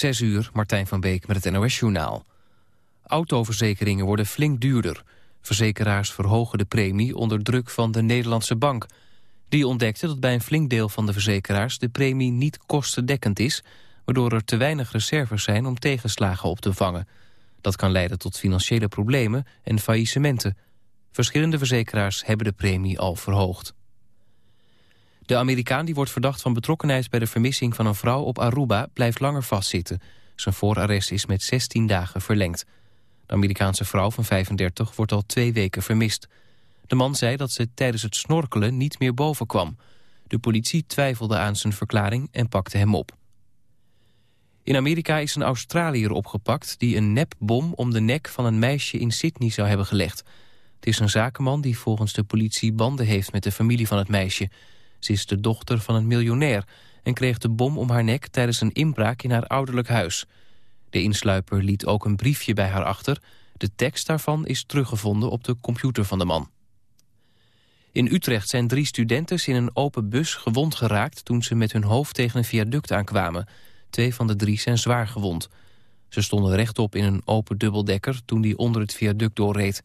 Zes uur, Martijn van Beek met het NOS-journaal. Autoverzekeringen worden flink duurder. Verzekeraars verhogen de premie onder druk van de Nederlandse bank. Die ontdekte dat bij een flink deel van de verzekeraars... de premie niet kostendekkend is... waardoor er te weinig reserves zijn om tegenslagen op te vangen. Dat kan leiden tot financiële problemen en faillissementen. Verschillende verzekeraars hebben de premie al verhoogd. De Amerikaan die wordt verdacht van betrokkenheid bij de vermissing van een vrouw op Aruba blijft langer vastzitten. Zijn voorarrest is met 16 dagen verlengd. De Amerikaanse vrouw van 35 wordt al twee weken vermist. De man zei dat ze tijdens het snorkelen niet meer boven kwam. De politie twijfelde aan zijn verklaring en pakte hem op. In Amerika is een Australiër opgepakt die een nepbom om de nek van een meisje in Sydney zou hebben gelegd. Het is een zakenman die volgens de politie banden heeft met de familie van het meisje. Ze is de dochter van een miljonair en kreeg de bom om haar nek tijdens een inbraak in haar ouderlijk huis. De insluiper liet ook een briefje bij haar achter. De tekst daarvan is teruggevonden op de computer van de man. In Utrecht zijn drie studenten in een open bus gewond geraakt... toen ze met hun hoofd tegen een viaduct aankwamen. Twee van de drie zijn zwaar gewond. Ze stonden rechtop in een open dubbeldekker toen die onder het viaduct doorreed.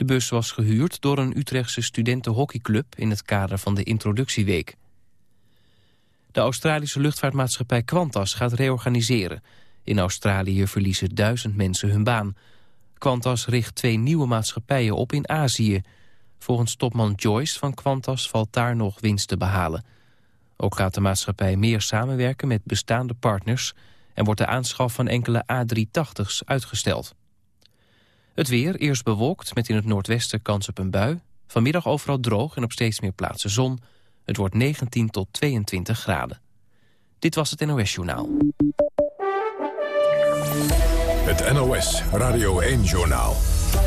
De bus was gehuurd door een Utrechtse studentenhockeyclub... in het kader van de introductieweek. De Australische luchtvaartmaatschappij Qantas gaat reorganiseren. In Australië verliezen duizend mensen hun baan. Qantas richt twee nieuwe maatschappijen op in Azië. Volgens topman Joyce van Qantas valt daar nog winst te behalen. Ook gaat de maatschappij meer samenwerken met bestaande partners... en wordt de aanschaf van enkele A380's uitgesteld. Het weer, eerst bewolkt met in het noordwesten kans op een bui. Vanmiddag overal droog en op steeds meer plaatsen zon. Het wordt 19 tot 22 graden. Dit was het NOS Journaal. Het NOS Radio 1-journaal.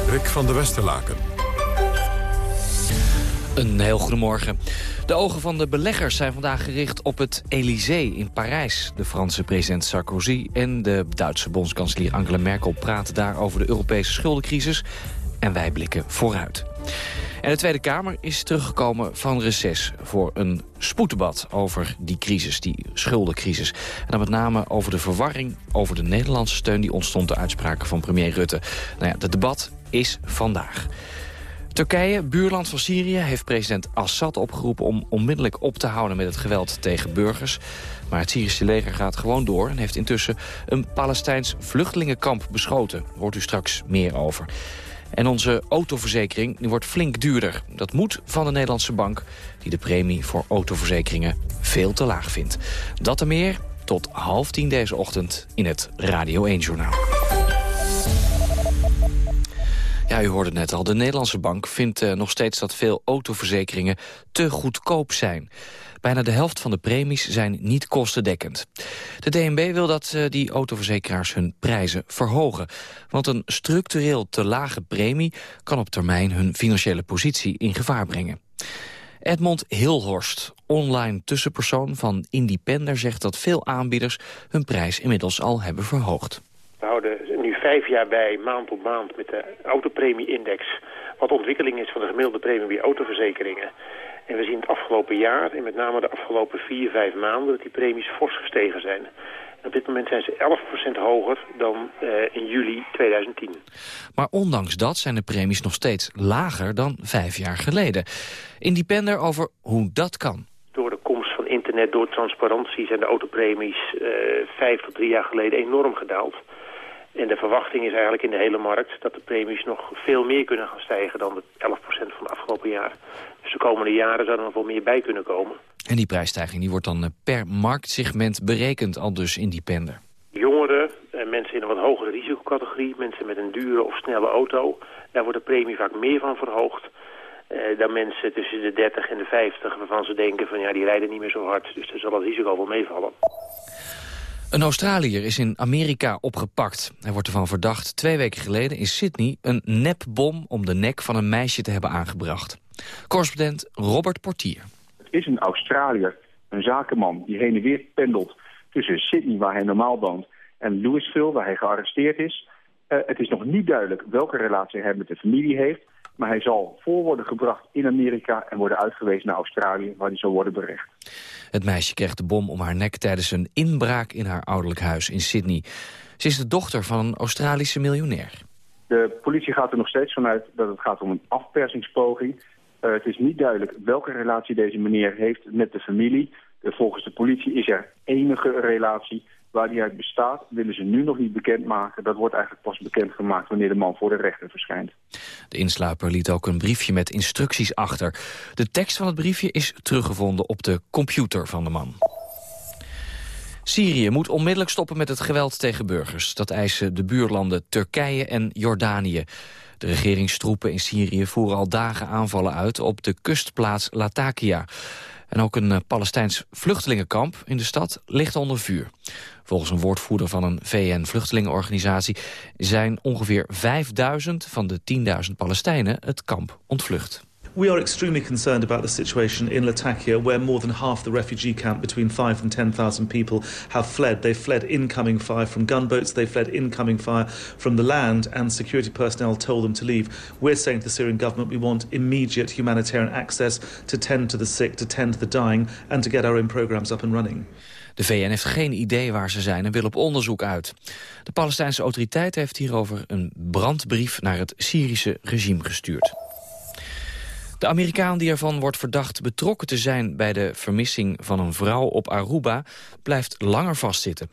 Rick van der Westerlaken. Een heel goedemorgen. De ogen van de beleggers zijn vandaag gericht op het Elysée in Parijs. De Franse president Sarkozy en de Duitse bondskanselier Angela Merkel... praten daar over de Europese schuldencrisis. En wij blikken vooruit. En de Tweede Kamer is teruggekomen van reces voor een spoeddebat over die crisis, die schuldencrisis. En dan met name over de verwarring over de Nederlandse steun die ontstond de uitspraken van premier Rutte. Nou ja, het debat is vandaag. Turkije, buurland van Syrië, heeft president Assad opgeroepen om onmiddellijk op te houden met het geweld tegen burgers. Maar het Syrische leger gaat gewoon door en heeft intussen een Palestijns vluchtelingenkamp beschoten. Hoort u straks meer over. En onze autoverzekering die wordt flink duurder. Dat moet van de Nederlandse bank, die de premie voor autoverzekeringen veel te laag vindt. Dat en meer tot half tien deze ochtend in het Radio 1-journaal. Ja, u hoorde net al. De Nederlandse bank vindt uh, nog steeds dat veel autoverzekeringen te goedkoop zijn. Bijna de helft van de premies zijn niet kostendekkend. De DNB wil dat uh, die autoverzekeraars hun prijzen verhogen. Want een structureel te lage premie kan op termijn hun financiële positie in gevaar brengen. Edmond Hilhorst, online tussenpersoon van Independer... zegt dat veel aanbieders hun prijs inmiddels al hebben verhoogd. Vijf jaar bij, maand op maand, met de autopremie-index... wat de ontwikkeling is van de gemiddelde premie bij autoverzekeringen. En we zien het afgelopen jaar, en met name de afgelopen vier, vijf maanden... dat die premies fors gestegen zijn. op dit moment zijn ze 11% hoger dan uh, in juli 2010. Maar ondanks dat zijn de premies nog steeds lager dan vijf jaar geleden. Independer over hoe dat kan. Door de komst van internet, door transparantie... zijn de autopremies uh, vijf tot drie jaar geleden enorm gedaald. En de verwachting is eigenlijk in de hele markt dat de premies nog veel meer kunnen gaan stijgen dan de 11% van de afgelopen jaar. Dus de komende jaren zou er nog wel meer bij kunnen komen. En die prijsstijging die wordt dan eh, per marktsegment berekend, al dus independer. Jongeren, eh, mensen in een wat hogere risicocategorie, mensen met een dure of snelle auto, daar wordt de premie vaak meer van verhoogd. Eh, dan mensen tussen de 30 en de 50, waarvan ze denken van ja, die rijden niet meer zo hard, dus daar zal het risico wel meevallen. Een Australiër is in Amerika opgepakt. Hij wordt ervan verdacht twee weken geleden in Sydney... een nepbom om de nek van een meisje te hebben aangebracht. Correspondent Robert Portier. Het is een Australiër, een zakenman, die heen en weer pendelt... tussen Sydney, waar hij normaal woont, en Louisville, waar hij gearresteerd is. Uh, het is nog niet duidelijk welke relatie hij met de familie heeft... Maar hij zal voor worden gebracht in Amerika en worden uitgewezen naar Australië, waar hij zal worden berecht. Het meisje kreeg de bom om haar nek tijdens een inbraak in haar ouderlijk huis in Sydney. Ze is de dochter van een Australische miljonair. De politie gaat er nog steeds vanuit dat het gaat om een afpersingspoging. Uh, het is niet duidelijk welke relatie deze meneer heeft met de familie. Uh, volgens de politie is er enige relatie. Waar die uit bestaat, willen ze nu nog niet bekendmaken. Dat wordt eigenlijk pas bekendgemaakt wanneer de man voor de rechter verschijnt. De insluiper liet ook een briefje met instructies achter. De tekst van het briefje is teruggevonden op de computer van de man. Syrië moet onmiddellijk stoppen met het geweld tegen burgers. Dat eisen de buurlanden Turkije en Jordanië. De regeringstroepen in Syrië voeren al dagen aanvallen uit op de kustplaats Latakia. En ook een eh, Palestijns vluchtelingenkamp in de stad ligt onder vuur. Volgens een woordvoerder van een VN-vluchtelingenorganisatie... zijn ongeveer 5000 van de 10.000 Palestijnen het kamp ontvlucht. We are extremely concerned about the situation in Latakia, where more than half the refugee camp, between 5 and 10,000 people, have fled. They fled incoming fire from gunboats, they fled incoming fire from the land, and security personnel told them to leave. We're saying to the Syrian government we want immediate humanitarian access to tend to the sick, to tend to the dying, and to get our own programs up and running. De VN heeft geen idee waar ze zijn en wil op onderzoek uit. De Palestijnse autoriteit heeft hierover een brandbrief naar het Syrische regime gestuurd. De Amerikaan die ervan wordt verdacht betrokken te zijn... bij de vermissing van een vrouw op Aruba blijft langer vastzitten.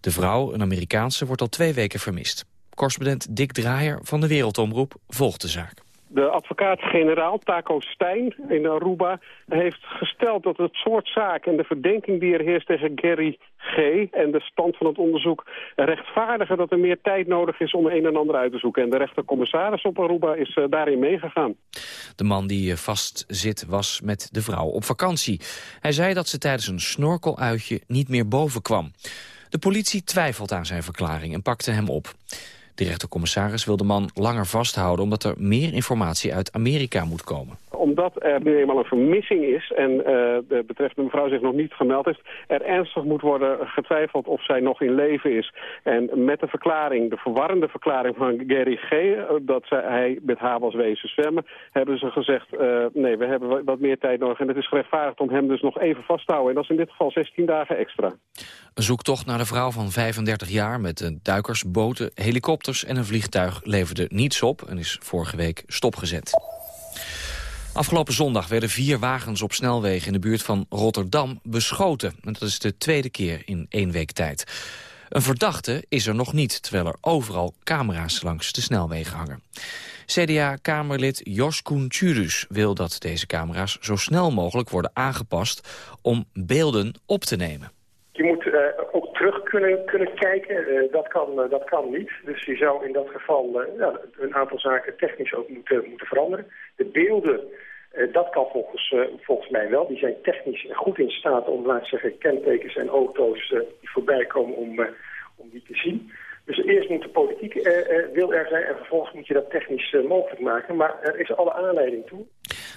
De vrouw, een Amerikaanse, wordt al twee weken vermist. Correspondent Dick Draaier van de Wereldomroep volgt de zaak. De advocaat-generaal Taco Stijn in Aruba heeft gesteld dat het soort zaak en de verdenking die er heerst tegen Gary G. en de stand van het onderzoek rechtvaardigen dat er meer tijd nodig is om een en ander uit te zoeken. En de rechtercommissaris op Aruba is uh, daarin meegegaan. De man die eh, vast zit was met de vrouw op vakantie. Hij zei dat ze tijdens een snorkeluitje niet meer boven kwam. De politie twijfelt aan zijn verklaring en pakte hem op. De rechtercommissaris wil de man langer vasthouden... omdat er meer informatie uit Amerika moet komen omdat er nu eenmaal een vermissing is en uh, de betreffende mevrouw zich nog niet gemeld heeft, er ernstig moet worden getwijfeld of zij nog in leven is. En met de verklaring, de verwarrende verklaring van Gary G, eh, dat zij, hij met haar was wezen zwemmen, hebben ze gezegd, uh, nee, we hebben wat meer tijd nodig. En het is gerechtvaardigd om hem dus nog even vast te houden. En dat is in dit geval 16 dagen extra. Een zoektocht naar de vrouw van 35 jaar met duikers, boten, helikopters en een vliegtuig leverde niets op en is vorige week stopgezet. Afgelopen zondag werden vier wagens op snelwegen in de buurt van Rotterdam beschoten. En dat is de tweede keer in één week tijd. Een verdachte is er nog niet, terwijl er overal camera's langs de snelwegen hangen. CDA-kamerlid Jos Koen wil dat deze camera's zo snel mogelijk worden aangepast om beelden op te nemen. Je moet terug kunnen, kunnen kijken. Uh, dat, kan, uh, dat kan niet. Dus je zou in dat geval ja, een aantal zaken technisch ook moeten, moeten veranderen. De beelden dat kan volgens, volgens mij wel. Die zijn technisch goed in staat om, laat zeggen, kentekens en auto's die voorbij komen om, om die te zien. Dus eerst moet de politiek wil er zijn en vervolgens moet je dat technisch mogelijk maken. Maar er is alle aanleiding toe.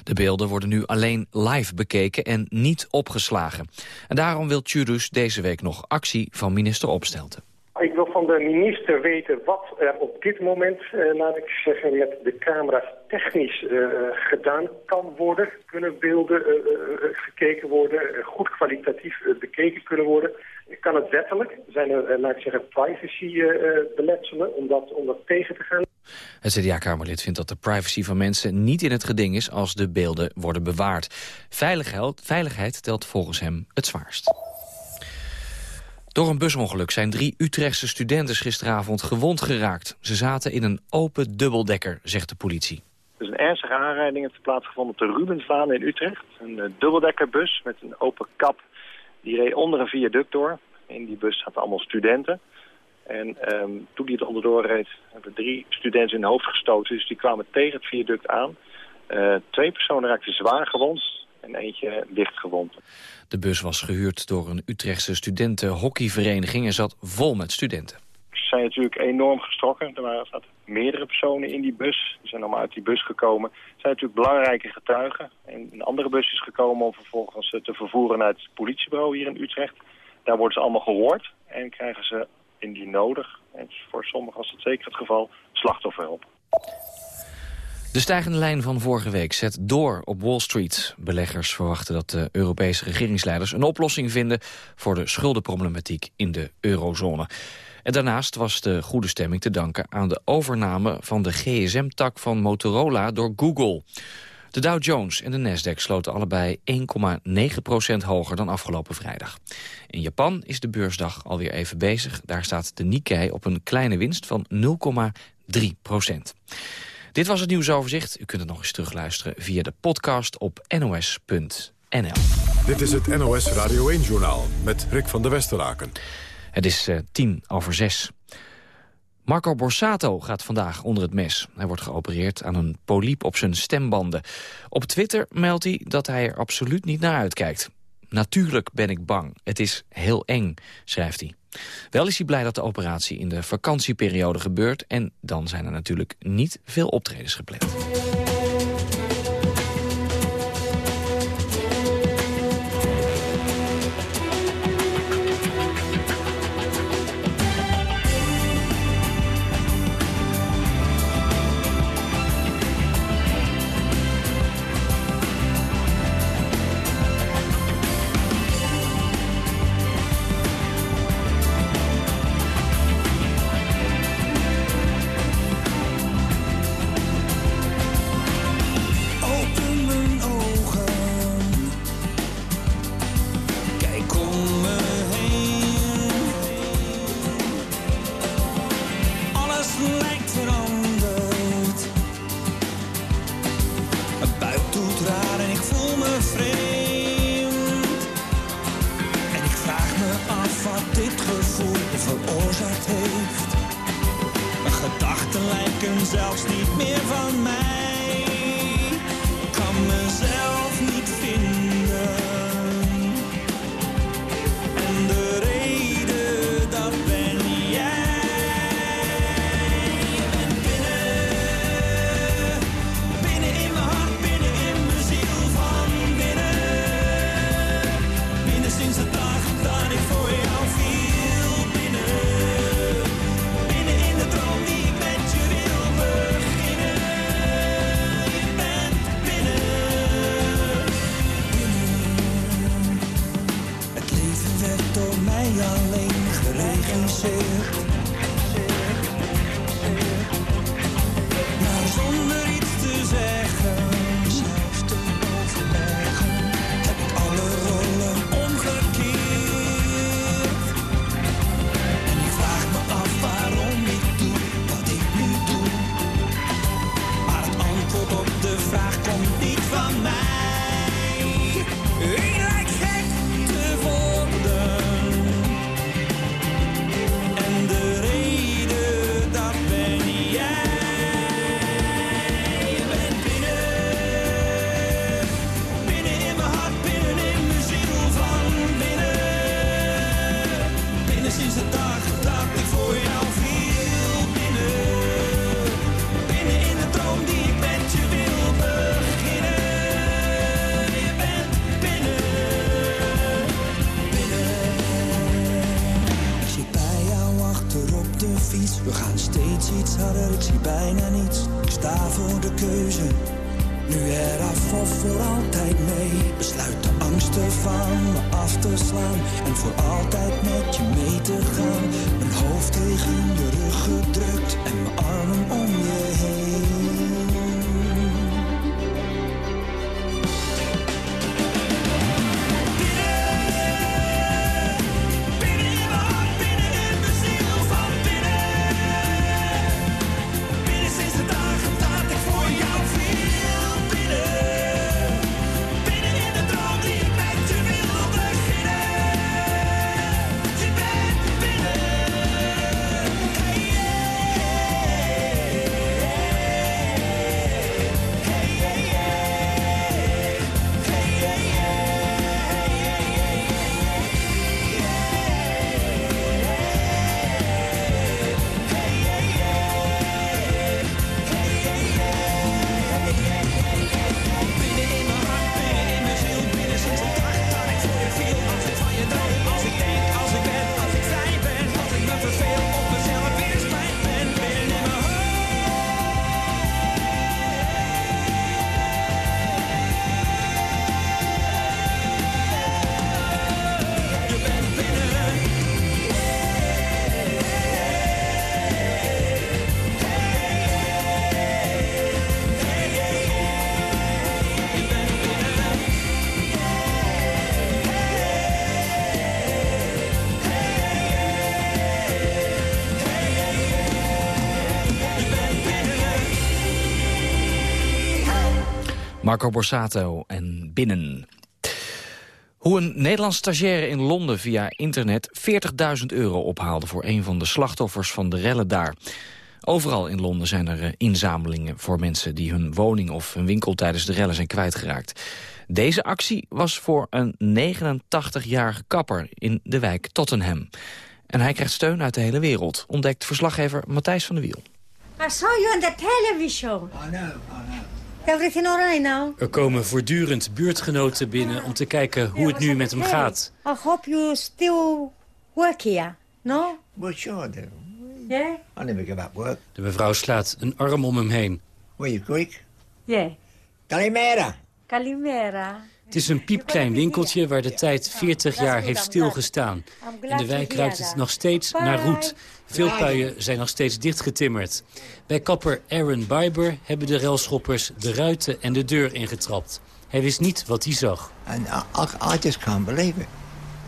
De beelden worden nu alleen live bekeken en niet opgeslagen. En daarom wil Tjurus deze week nog actie van minister Opstelten. Ik wil van de minister weten wat er op dit moment, eh, laat ik zeggen, met de camera's technisch gedaan kan worden. Kunnen beelden gekeken worden, goed kwalitatief bekeken kunnen worden. Kan het wettelijk? Zijn er, laat ik zeggen, privacy-beletselen om, dat, om dat tegen te gaan? Het CDA-kamerlid vindt dat de privacy van mensen niet in het geding is als de beelden worden bewaard. Veiligheid, veiligheid telt volgens hem het zwaarst. Door een busongeluk zijn drie Utrechtse studenten gisteravond gewond geraakt. Ze zaten in een open dubbeldekker, zegt de politie. Er is een ernstige aanrijding heeft plaatsgevonden op de Rubenslaan in Utrecht. Een dubbeldekkerbus met een open kap. Die reed onder een viaduct door. In die bus zaten allemaal studenten. En um, toen die het onderdoor reed, hebben drie studenten in de hoofd gestoten. Dus die kwamen tegen het viaduct aan. Uh, twee personen raakten zwaar gewond en eentje licht gewond. De bus was gehuurd door een Utrechtse studentenhockeyvereniging en zat vol met studenten. Zijn natuurlijk enorm gestrokken. Er waren meerdere personen in die bus. Die zijn allemaal uit die bus gekomen. Er zijn natuurlijk belangrijke getuigen. En een andere bus is gekomen om vervolgens te vervoeren naar het politiebureau hier in Utrecht. Daar worden ze allemaal gehoord en krijgen ze indien nodig, en voor sommigen was het zeker het geval, slachtofferhulp. De stijgende lijn van vorige week zet door op Wall Street. Beleggers verwachten dat de Europese regeringsleiders een oplossing vinden... voor de schuldenproblematiek in de eurozone. En daarnaast was de goede stemming te danken aan de overname van de gsm-tak van Motorola door Google. De Dow Jones en de Nasdaq sloten allebei 1,9% hoger dan afgelopen vrijdag. In Japan is de beursdag alweer even bezig. Daar staat de Nikkei op een kleine winst van 0,3% Dit was het nieuwsoverzicht. U kunt het nog eens terugluisteren via de podcast op nos.nl. Dit is het NOS Radio 1-journaal met Rick van der Westeraken. Het is uh, tien over zes. Marco Borsato gaat vandaag onder het mes. Hij wordt geopereerd aan een poliep op zijn stembanden. Op Twitter meldt hij dat hij er absoluut niet naar uitkijkt. Natuurlijk ben ik bang. Het is heel eng, schrijft hij. Wel is hij blij dat de operatie in de vakantieperiode gebeurt... en dan zijn er natuurlijk niet veel optredens gepland. Marco Borsato en Binnen. Hoe een Nederlandse stagiaire in Londen via internet 40.000 euro ophaalde... voor een van de slachtoffers van de rellen daar. Overal in Londen zijn er eh, inzamelingen voor mensen... die hun woning of hun winkel tijdens de rellen zijn kwijtgeraakt. Deze actie was voor een 89-jarige kapper in de wijk Tottenham. En hij krijgt steun uit de hele wereld, ontdekt verslaggever Matthijs van der Wiel. I saw you on the television. I know, I know. Everything all right now? Er komen voortdurend buurtgenoten binnen om te kijken hoe het nu met hem gaat. I hope you still work here, no? Well, sure I do. Yeah? I never give up work. De mevrouw slaat een arm om hem heen. Were you Greek? Yeah. Kalimera. Calimera. Het is een piepklein winkeltje waar de tijd 40 jaar heeft stilgestaan. In de wijk ruikt het nog steeds naar roet. Veel puien zijn nog steeds dichtgetimmerd. Bij kapper Aaron Biber hebben de relschoppers de ruiten en de deur ingetrapt. Hij wist niet wat hij zag. And I, just can't believe it.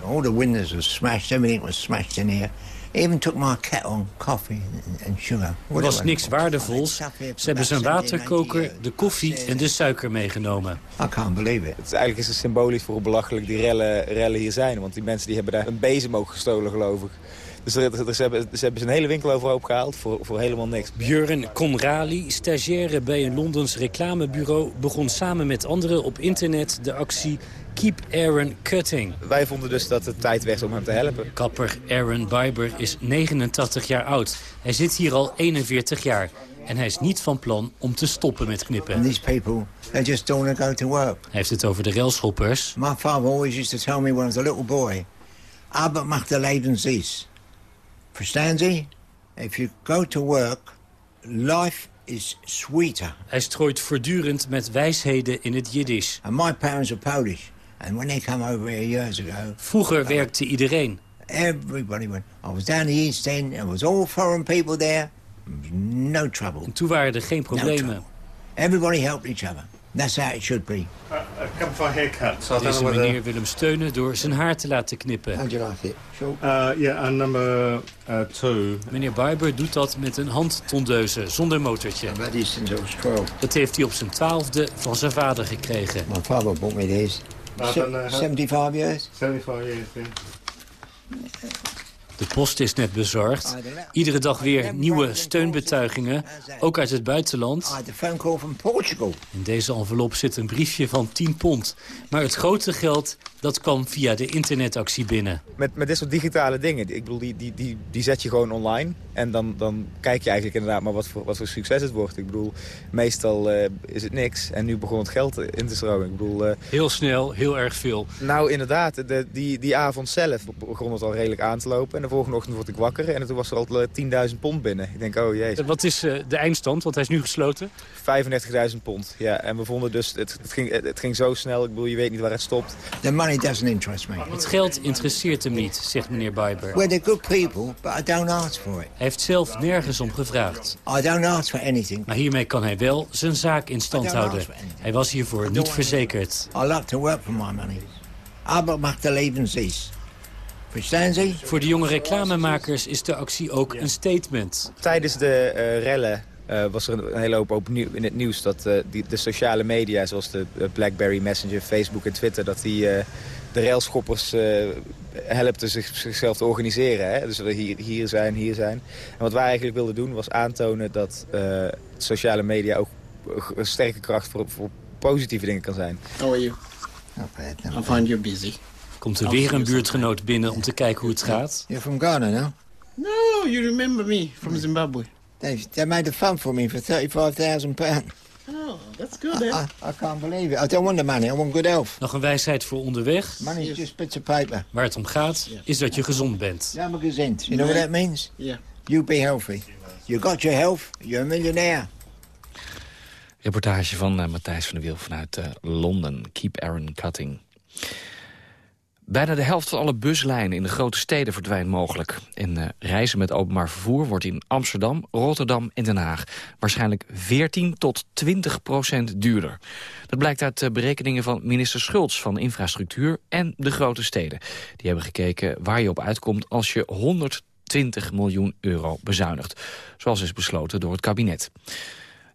All the windows were smashed, everything was smashed in here. Even took my kettle, coffee and, and sugar. Er was niks waardevols. Ze hebben zijn waterkoker, de koffie en de suiker meegenomen. I can't believe it. Het is eigenlijk is het symbolisch voor hoe belachelijk die rellen, rellen hier zijn. Want die mensen die hebben daar een bezem ook gestolen, geloof ik. Dus er, er- ze, hebben, ze hebben zijn hele winkel overhoop gehaald voor, voor helemaal niks. Björn Conrali, stagiaire bij een Londens reclamebureau... begon samen met anderen op internet de actie Keep Aaron Cutting. Wij vonden dus dat het tijd werd om hem te helpen. Kapper Aaron Biber is 89 jaar oud. Hij zit hier al 41 jaar. En hij is niet van plan om te stoppen met And knippen. these people, they just don't want to go to work. Hij heeft het over de relschoppers. My father always used to tell me when I was a little boy, Albert macht de Leben zies. Verstaan Sie? If you go to work, life is sweeter. Hij strooit voortdurend met wijsheden in het Jiddisch. And my parents are Polish. And when they come over here years ago, Vroeger werkte iedereen. everybody went. I was down the East End. There was all foreign people there. No trouble. En toen waren er geen No problemen. trouble. Everybody helped each other. That's how it should be. come for a haircut. Deze meneer wil hem steunen door zijn haar te laten knippen. How do you like it? Sure. Uh, yeah, and number uh, two. Meneer Biber doet dat met een handtondeuze, zonder motortje. Had these since I was 12. Dat heeft hij op zijn twaalfde van zijn vader gekregen. My father bought me these. I Se- don't know how- 75 years. 75 years, yeah. De post is net bezorgd. Iedere dag weer nieuwe steunbetuigingen, ook uit het buitenland. In deze envelop zit een briefje van 10 pond. Maar het grote geld, dat kwam via de internetactie binnen. Met, met dit soort digitale dingen, ik bedoel, die, die, die, die zet je gewoon online. En dan, dan kijk je eigenlijk inderdaad maar wat voor, wat voor succes het wordt. Ik bedoel, meestal eh, is het niks. En nu begon het geld in te stromen. Ik bedoel, eh, Heel snel, heel erg veel. nou inderdaad, de, die, die avond zelf begon het al redelijk aan te lopen. En de volgende ochtend word ik wakker en toen was er al eh, 10.000 pond binnen. Ik denk, oh jezus. Wat is eh, de eindstand? Want hij is nu gesloten. 35.000 pond. Ja, en we vonden dus, het, het, ging, het, het ging zo snel. Ik bedoel, je weet niet waar het stopt. The money doesn't interest me. Het geld interesseert hem niet, zegt meneer Biber. We're the good people, but I don't ask for it. Hij heeft zelf nergens om gevraagd. I don't ask for anything. Maar hiermee kan hij wel zijn zaak in stand houden. Hij was hiervoor niet verzekerd. I like to work for my money. Albert macht de Leben zies. Verstaan Sie? Voor de jonge reclamemakers is de actie ook een statement. Tijdens de eh, rellen eh, was er een, een hele hoop opnieuw in het nieuws... dat eh, die, de sociale media, zoals de eh, BlackBerry Messenger, Facebook en Twitter... dat die eh, de railschoppers eh helpten zich, zichzelf te organiseren. Hè? Dus dat we hier, hier zijn, hier zijn. En wat wij eigenlijk wilden doen was aantonen dat eh, sociale media ook een sterke kracht voor, voor positieve dingen kan zijn. How are you? I find you busy. Komt er weer een buurtgenoot binnen om te kijken hoe het gaat. You're from Ghana, no? No, you remember me from Zimbabwe. They, they made a fund for me for £35,000. pounds. Oh, that's good, eh? I, I can't believe it. I don't want the money. I want good health. Nog een wijsheid voor onderweg. Money is just bits of paper. Waar het om gaat, is dat je gezond bent. Ja, maar gezond. You know what that means? Yeah. You be healthy. You got your health, you're a millionaire. Reportage van eh, Matthijs van der Wiel vanuit eh, Londen. Keep Aaron Cutting. Bijna de helft van alle buslijnen in de grote steden verdwijnt mogelijk. En eh, reizen met openbaar vervoer wordt in Amsterdam, Rotterdam en Den Haag... waarschijnlijk 14 tot 20 procent duurder. Dat blijkt uit eh, berekeningen van minister Schultz van Infrastructuur... en de grote steden. Die hebben gekeken waar je op uitkomt als je 120 miljoen euro bezuinigt. Zoals is besloten door het kabinet.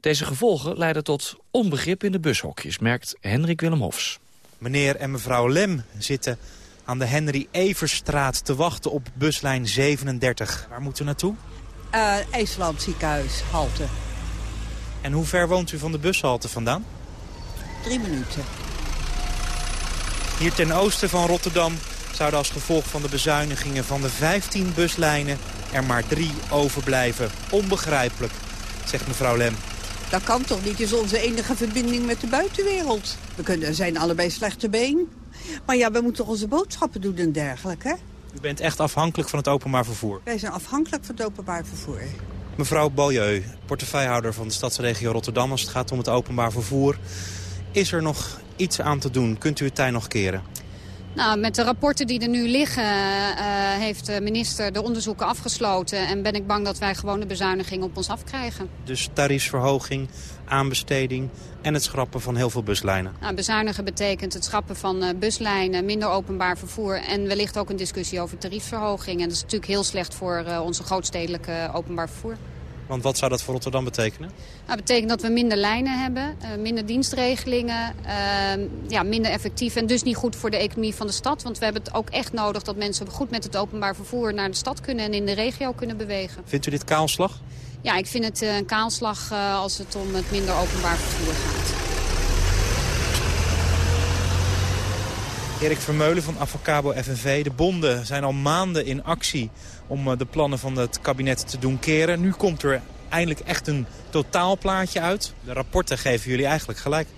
Deze gevolgen leiden tot onbegrip in de bushokjes, merkt Hendrik Willem Hofs. Meneer en mevrouw Lem zitten aan de Henry Everstraat te wachten op buslijn 37. Waar moeten we naartoe? Uh, IJsland ziekenhuis, halte. En hoe ver woont u van de bushalte vandaan? Drie minuten. Hier ten oosten van Rotterdam zouden als gevolg van de bezuinigingen van de 15 buslijnen er maar drie overblijven. Onbegrijpelijk, zegt mevrouw Lem. Dat kan toch niet? Is onze enige verbinding met de buitenwereld. We kunnen, zijn allebei slechte been. Maar ja, we moeten toch onze boodschappen doen en dergelijke. U bent echt afhankelijk van het openbaar vervoer? Wij zijn afhankelijk van het openbaar vervoer. Mevrouw Beaulieu, portefeuillehouder van de stadsregio Rotterdam... als het gaat om het openbaar vervoer. Is er nog iets aan te doen? Kunt u het tij nog keren? Nou, met de rapporten die er nu liggen uh, heeft de minister de onderzoeken afgesloten. En ben ik bang dat wij gewoon de bezuiniging op ons afkrijgen. Dus tariefsverhoging, aanbesteding en het schrappen van heel veel buslijnen? Nou, bezuinigen betekent het schrappen van uh, buslijnen, minder openbaar vervoer... en wellicht ook een discussie over tariefsverhoging. En dat is natuurlijk heel slecht voor uh, onze grootstedelijke openbaar vervoer. Want wat zou dat voor Rotterdam betekenen? Nou, dat betekent dat we minder lijnen hebben, uh, minder dienstregelingen, uh, ja, minder effectief en dus niet goed voor de economie van de stad. Want we hebben het ook echt nodig dat mensen goed met het openbaar vervoer naar de stad kunnen en in de regio kunnen bewegen. Vindt u dit kaalslag? Ja, ik vind het uh, een kaalslag als het om het minder openbaar vervoer gaat. Erik Vermeulen van Avocabo FNV. De bonden zijn al maanden in actie om de plannen van het kabinet te doen keren. Nu komt er eindelijk echt een totaalplaatje uit. De rapporten geven jullie eigenlijk gelijk.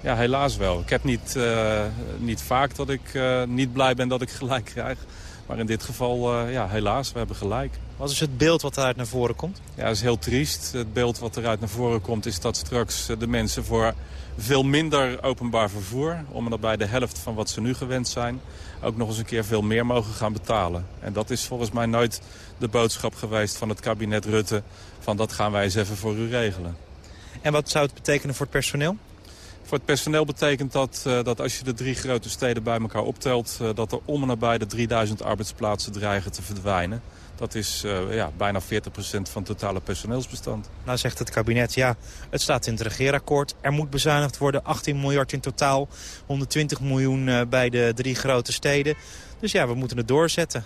Ja, helaas wel. Ik heb niet, uh, niet vaak dat ik uh, niet blij ben dat ik gelijk krijg. Maar in dit geval, uh, ja, helaas, we hebben gelijk. Wat is het beeld wat eruit naar voren komt? Ja, dat is heel triest. Het beeld wat eruit naar voren komt is dat straks de mensen voor veel minder openbaar vervoer... om en nabij de helft van wat ze nu gewend zijn... ook nog eens een keer veel meer mogen gaan betalen. En dat is volgens mij nooit de boodschap geweest van het kabinet Rutte... van dat gaan wij eens even voor u regelen. En wat zou het betekenen voor het personeel? Voor het personeel betekent dat, uh, dat als je de drie grote steden bij elkaar optelt... Uh, dat er om en nabij de 3000 arbeidsplaatsen dreigen te verdwijnen. Dat is uh, ja, bijna 40% van het totale personeelsbestand. Nou zegt het kabinet, ja, het staat in het regeerakkoord. Er moet bezuinigd worden, 18 miljard in totaal. 120 miljoen uh, bij de drie grote steden. Dus ja, we moeten het doorzetten.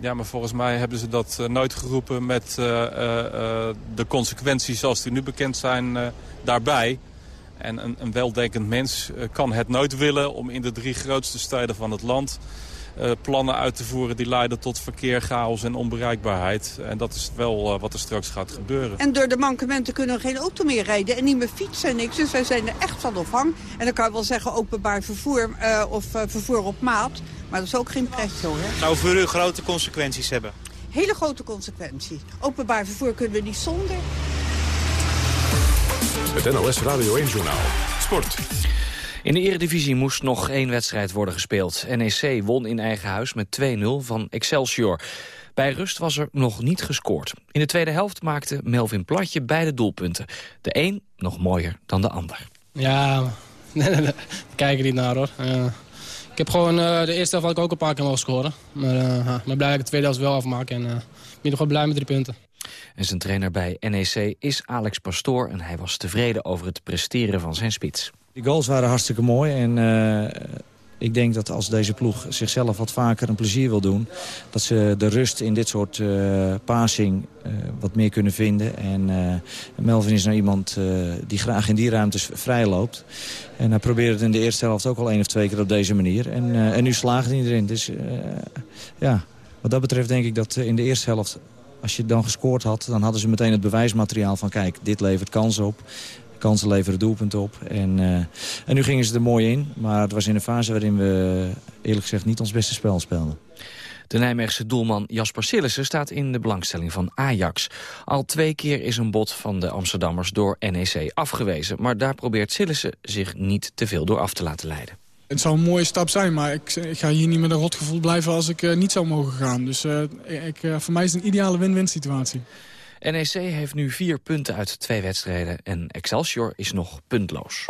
Ja, maar volgens mij hebben ze dat uh, nooit geroepen met de consequenties zoals die nu bekend zijn daarbij. En een, een weldenkend mens kan het nooit willen om in de drie grootste steden van het land uh, plannen uit te voeren die leiden tot verkeer, chaos en onbereikbaarheid. En dat is wel uh, wat er straks gaat gebeuren. En door de mankementen kunnen we geen auto meer rijden en niet meer fietsen en niks. Dus wij zijn er echt van opvang. En dan kan je wel zeggen openbaar vervoer uh, of vervoer op maat. Maar dat is ook geen pret zo, hè? Zou voor u grote consequenties hebben? Hele grote consequenties. Openbaar vervoer kunnen we niet zonder. Het NOS Radio 1-journaal. Sport. In de eredivisie moest nog één wedstrijd worden gespeeld. NEC won in eigen huis met 2-0 van Excelsior. Bij rust was er nog niet gescoord. In de tweede helft maakte Melvin Platje beide doelpunten. De een nog mooier dan de ander. Ja, we kijken niet naar hoor. Uh, ik heb gewoon uh, de eerste helft had ik ook een paar keer mogen scoren. Maar uh, ben blij dat ik de tweede helft wel afmaak. En ik ben nog wel blij met drie punten. En zijn trainer bij NEC is Alex Pastoor. En hij was tevreden over het presteren van zijn spits. Die goals waren hartstikke mooi en uh, ik denk dat als deze ploeg zichzelf wat vaker een plezier wil doen... dat ze de rust in dit soort uh, passing uh, wat meer kunnen vinden. En Melvin is nou iemand die graag in die ruimtes vrij loopt. En hij probeerde het in de eerste helft ook al één of twee keer op deze manier. En, en nu slaagde hij erin. Dus ja, wat dat betreft denk ik dat in de eerste helft... Als je dan gescoord had, dan hadden ze meteen het bewijsmateriaal van... kijk, dit levert kansen op kansen leveren doelpunten op. En, uh, en nu gingen ze er mooi in. Maar het was in een fase waarin we eerlijk gezegd niet ons beste spel speelden. De Nijmeegse doelman Jasper Sillissen staat in de belangstelling van Ajax. Al twee keer is een bod van de Amsterdammers door NEC afgewezen. Maar daar probeert Sillissen zich niet te veel door af te laten leiden. Het zou een mooie stap zijn, maar ik, ik ga hier niet met een rotgevoel blijven als ik uh, niet zou mogen gaan. Dus uh, ik, voor mij is het een ideale win-win situatie. NEC heeft nu vier punten uit twee wedstrijden en Excelsior is nog puntloos.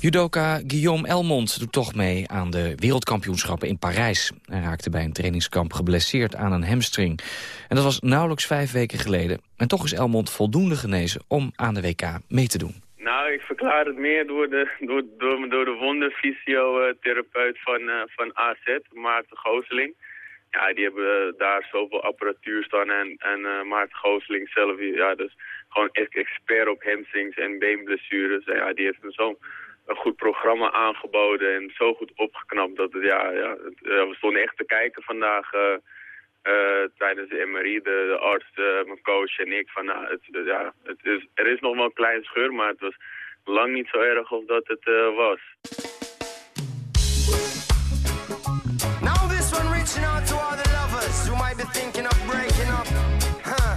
Judoka Guillaume Elmond doet toch mee aan de wereldkampioenschappen in Parijs. Hij raakte bij een trainingskamp geblesseerd aan een hamstring. En dat was nauwelijks vijf weken geleden. En toch is Elmond voldoende genezen om aan de WK mee te doen. Nou, ik verklaar het meer door de, door, door, door de wonderfysiotherapeut eh, van, eh, van AZ, Maarten Gooseling ja, die hebben eh, daar zoveel apparatuur staan. En, en uh, Maarten Goosling zelf, ja, dus gewoon echt expert op hamstrings en beenblessures. En ja, die heeft hem zo'n goed programma aangeboden en zo goed opgeknapt. Dat het, ja, ja, het, eh, we stonden echt te kijken vandaag... Tijdens de MRI, de, arts, mijn coach en ik, van nou, het, ja, het is, er is nog wel een kleine scheur, maar het was lang niet zo erg als dat het was. might be thinking of breaking up, huh?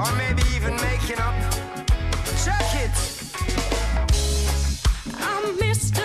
Or maybe even making up. Check it! I missed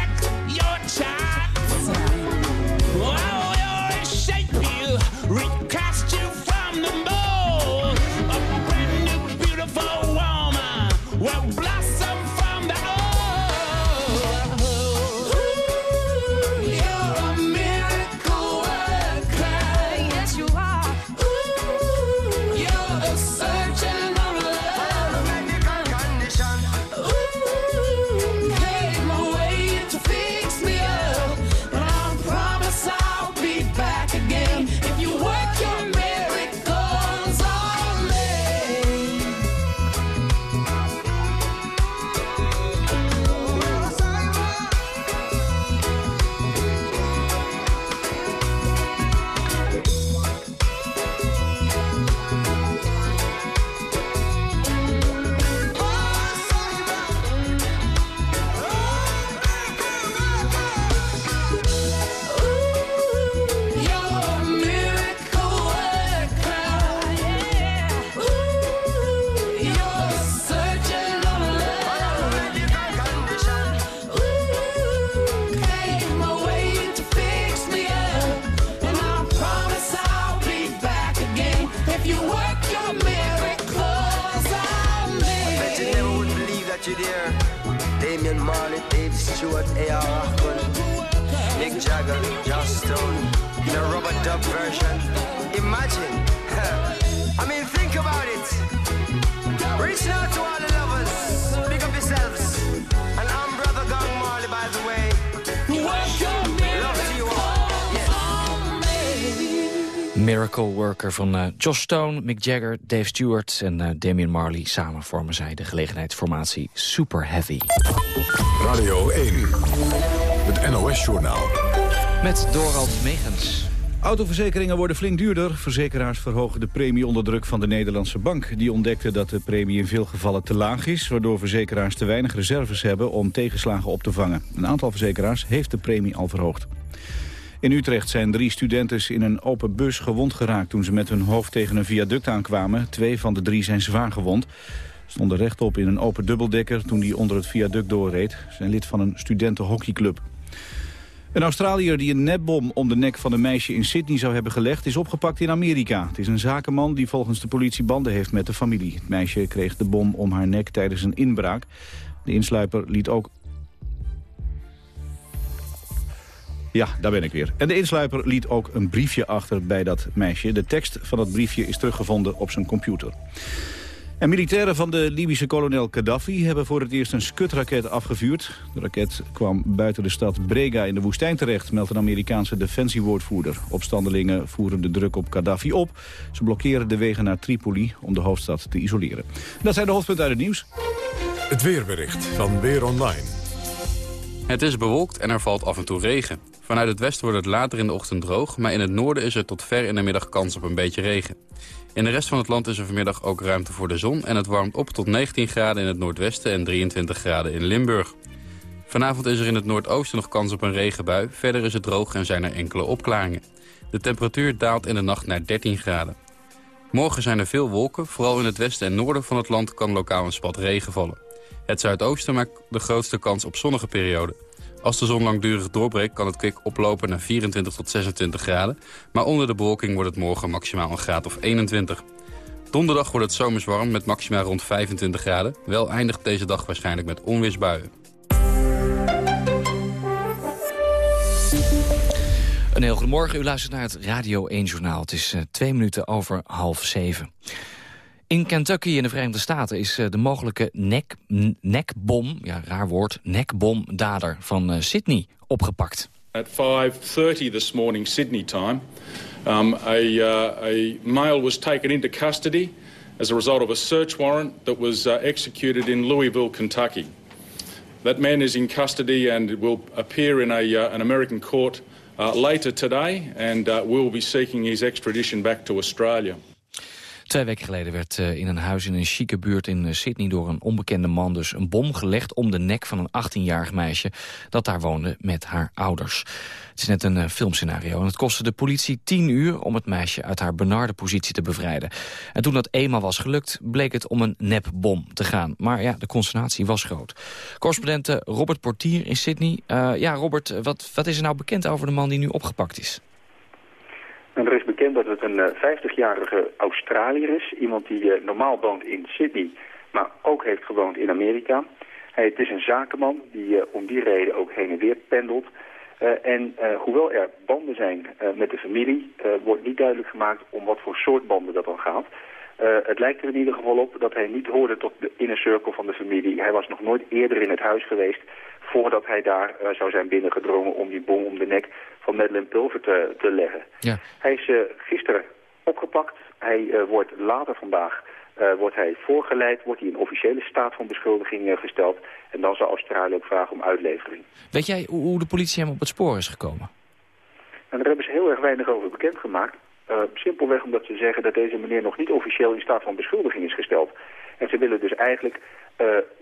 back. Van eh, Josh Stone, Mick Jagger, Dave Stewart en uh, Damian Marley. Samen vormen zij de gelegenheidsformatie Super Heavy. Radio 1, het NOS-journaal. Met Dorald Megens. Autoverzekeringen worden flink duurder. Verzekeraars verhogen de premie onder druk van de Nederlandse bank. Die ontdekte dat de premie in veel gevallen te laag is... waardoor verzekeraars te weinig reserves hebben om tegenslagen op te vangen. Een aantal verzekeraars heeft de premie al verhoogd. In Utrecht zijn drie studenten in een open bus gewond geraakt... toen ze met hun hoofd tegen een viaduct aankwamen. Twee van de drie zijn zwaar gewond. Stonden rechtop in een open dubbeldekker toen die onder het viaduct doorreed. Ze zijn lid van een studentenhockeyclub. Een Australiër die een nepbom om de nek van een meisje in Sydney zou hebben gelegd... is opgepakt in Amerika. Het is een zakenman die volgens de politie banden heeft met de familie. Het meisje kreeg de bom om haar nek tijdens een inbraak. De insluiper liet ook... Ja, daar ben ik weer. En de insluiper liet ook een briefje achter bij dat meisje. De tekst van dat briefje is teruggevonden op zijn computer. En militairen van de Libische kolonel Gaddafi hebben voor het eerst een skutraket afgevuurd. De raket kwam buiten de stad Brega in de woestijn terecht, meldt een Amerikaanse defensiewoordvoerder. Opstandelingen voeren de druk op Gaddafi op. Ze blokkeren de wegen naar Tripoli om de hoofdstad te isoleren. Dat zijn de hoofdpunten uit het nieuws. Het weerbericht van Weer Online. Het is bewolkt en er valt af en toe regen. Vanuit het westen wordt het later in de ochtend droog... maar in het noorden is er tot ver in de middag kans op een beetje regen. In de rest van het land is er vanmiddag ook ruimte voor de zon... en het warmt op tot 19 graden in het noordwesten en 23 graden in Limburg. Vanavond is er in het noordoosten nog kans op een regenbui. Verder is het droog en zijn er enkele opklaringen. De temperatuur daalt in de nacht naar 13 graden. Morgen zijn er veel wolken. Vooral in het westen en noorden van het land kan lokaal een spat regen vallen. Het zuidoosten maakt de grootste kans op zonnige perioden. Als de zon langdurig doorbreekt kan het kwik oplopen naar 24 tot 26 graden. Maar onder de bewolking wordt het morgen maximaal een graad of 21. Donderdag wordt het zomers warm met maximaal rond 25 graden. Wel eindigt deze dag waarschijnlijk met onweersbuien. Een heel goedemorgen. U luistert naar het Radio 1 Journaal. Het is uh, twee minuten over half zeven. In Kentucky in de Verenigde Staten is uh, de mogelijke nek, nekbom, ja raar woord, nekbomdader van uh, Sydney opgepakt. At 5.30 this morning Sydney time, um, a, uh, a male was taken into custody as a result of a search warrant that was uh, executed in Louisville, Kentucky. That man is in custody and will appear in a, uh, an American court uh, later today and uh, will be seeking his extradition back to Australia. Twee weken geleden werd uh, in een huis in een chique buurt in uh, Sydney... door een onbekende man dus een bom gelegd om de nek van een 18-jarig meisje... dat daar woonde met haar ouders. Het is net een uh, filmscenario en het kostte de politie 10 uur... om het meisje uit haar benarde positie te bevrijden. En toen dat eenmaal was gelukt, bleek het om een nepbom te gaan. Maar ja, de consternatie was groot. Correspondent Robert Portier in Sydney. ja, Robert, wat, wat is er nou bekend over de man die nu opgepakt is? En er is bekend dat het een uh, 50-jarige Australiër is. Iemand die uh, normaal woont in Sydney, maar ook heeft gewoond in Amerika. Hij, het is een zakenman die uh, om die reden ook heen en weer pendelt. en hoewel er banden zijn met de familie, wordt niet duidelijk gemaakt om wat voor soort banden dat dan gaat. Het lijkt er in ieder geval op dat hij niet hoorde tot de inner circle van de familie. Hij was nog nooit eerder in het huis geweest voordat hij daar zou zijn binnengedrongen om die bom om de nek van Madeleine Pulver te, te leggen. Ja. Hij is uh, gisteren opgepakt. Hij wordt later vandaag wordt hij voorgeleid, wordt hij in officiële staat van beschuldiging gesteld. En dan zal Australië ook vragen om uitlevering. Weet jij hoe de politie hem op het spoor is gekomen? En daar hebben ze heel erg weinig over bekendgemaakt. Simpelweg omdat ze zeggen dat deze meneer nog niet officieel in staat van beschuldiging is gesteld. En ze willen dus eigenlijk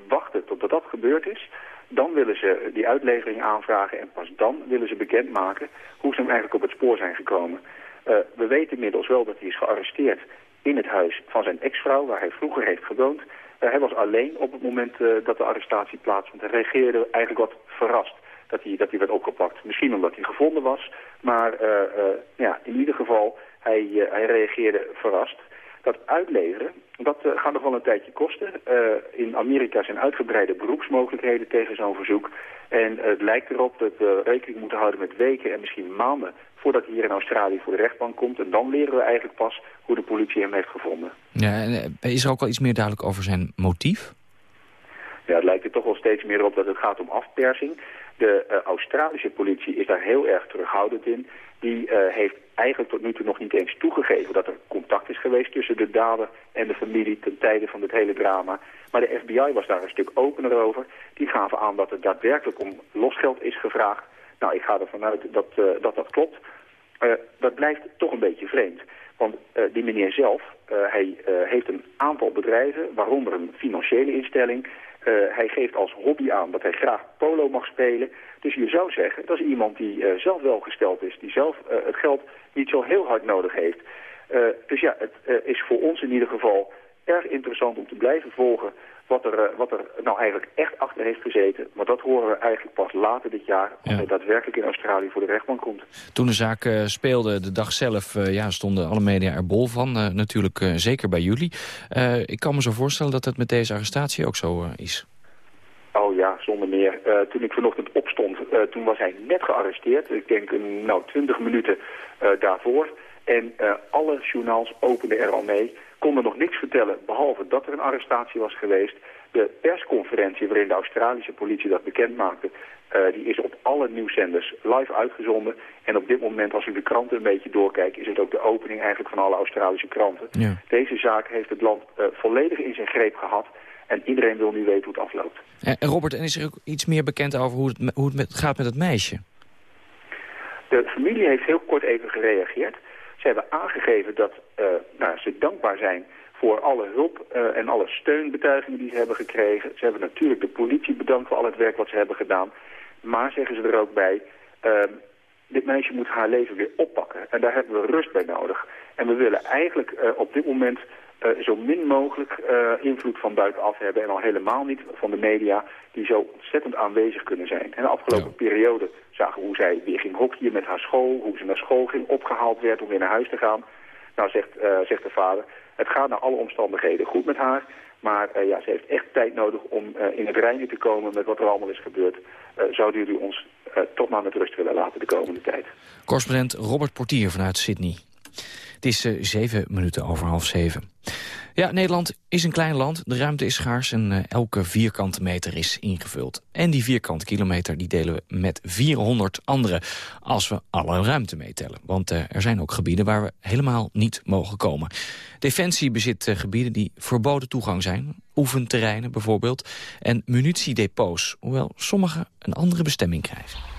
wachten totdat dat gebeurd is. Dan willen ze die uitlevering aanvragen en pas dan willen ze bekendmaken hoe ze hem eigenlijk op het spoor zijn gekomen. Uh, we weten inmiddels wel dat hij is gearresteerd in het huis van zijn ex-vrouw, waar hij vroeger heeft gewoond. Hij was alleen op het moment dat de arrestatie plaatsvond. Hij reageerde eigenlijk wat verrast dat hij, dat hij werd opgepakt. Misschien omdat hij gevonden was, maar ja, in ieder geval, hij, hij reageerde verrast dat uitleveren, dat uh, gaat nog wel een tijdje kosten. Uh, in Amerika zijn uitgebreide beroepsmogelijkheden tegen zo'n verzoek. En het lijkt erop dat we rekening moeten houden met weken en misschien maanden... voordat hij hier in Australië voor de rechtbank komt. En dan leren we eigenlijk pas hoe de politie hem heeft gevonden. Ja, en is er ook al iets meer duidelijk over zijn motief? Ja, het lijkt er toch wel steeds meer op dat het gaat om afpersing. De uh, Australische politie is daar heel erg terughoudend in. Die uh, heeft eigenlijk tot nu toe nog niet eens toegegeven dat er contact is geweest tussen de dader en de familie ten tijde van dit hele drama. Maar de FBI was daar een stuk opener over. Die gaven aan dat er daadwerkelijk om losgeld is gevraagd Nou, ik ga ervan uit dat eh, dat, dat klopt. Eh, dat blijft toch een beetje vreemd. Want eh, die meneer zelf, hij heeft een aantal bedrijven, waaronder een financiële instelling. Hij geeft als hobby aan dat hij graag polo mag spelen. Dus je zou zeggen, dat is iemand die eh, zelf welgesteld is, die zelf eh, het geld niet zo heel hard nodig heeft. Eh, dus ja, het is voor ons in ieder geval erg interessant om te blijven volgen wat er, wat er nou eigenlijk echt achter heeft gezeten. Maar dat horen we eigenlijk pas later dit jaar, als hij daadwerkelijk in Australië voor de rechtbank komt. Toen de zaak speelde, de dag zelf, ja, stonden alle media er bol van. natuurlijk zeker bij jullie. Ik kan me zo voorstellen dat het met deze arrestatie ook zo is. Meer. Eh, toen ik vanochtend opstond, eh, toen was hij net gearresteerd. Ik denk een, nou, 20 minuten eh, daarvoor. En eh, alle journaals openden er al mee. Konden nog niks vertellen, behalve dat er een arrestatie was geweest. De persconferentie waarin de Australische politie dat bekend maakte... eh, die is op alle nieuwszenders live uitgezonden. En op dit moment, als ik de kranten een beetje doorkijk... is het ook de opening eigenlijk van alle Australische kranten. Ja. Deze zaak heeft het land eh, volledig in zijn greep gehad. En iedereen wil nu weten hoe het afloopt. Eh, En Robert, en is er ook iets meer bekend over hoe het, hoe het met, gaat met het meisje? De familie heeft heel kort even gereageerd. Ze hebben aangegeven dat eh, nou, ze dankbaar zijn voor alle hulp eh, en alle steunbetuigingen die ze hebben gekregen. Ze hebben natuurlijk de politie bedankt voor al het werk wat ze hebben gedaan. Maar zeggen ze er ook bij, ehm, dit meisje moet haar leven weer oppakken. En daar hebben we rust bij nodig. En we willen eigenlijk op dit moment eh, zo min mogelijk eh, invloed van buitenaf hebben. En al helemaal niet van de media die zo ontzettend aanwezig kunnen zijn. En de afgelopen periode zagen we hoe zij weer ging hockeyen met haar school. Hoe ze naar school ging, opgehaald werd om weer naar huis te gaan. Nou, zegt, eh, zegt de vader, het gaat naar alle omstandigheden goed met haar. Maar ja, ze heeft echt tijd nodig om in het reine te komen met wat er allemaal is gebeurd. Eh, zouden jullie ons toch maar met rust willen laten de komende tijd? Correspondent Robert Portier vanuit Sydney. Het is eh, zeven minuten over half zeven. Ja, Nederland is een klein land, de ruimte is schaars en eh, elke vierkante meter is ingevuld. En die vierkante kilometer die delen we met 400 anderen als we alle ruimte meetellen. Want eh, er zijn ook gebieden waar we helemaal niet mogen komen. Defensie bezit gebieden die verboden toegang zijn, oefenterreinen bijvoorbeeld, en munitiedepots, hoewel sommige een andere bestemming krijgen.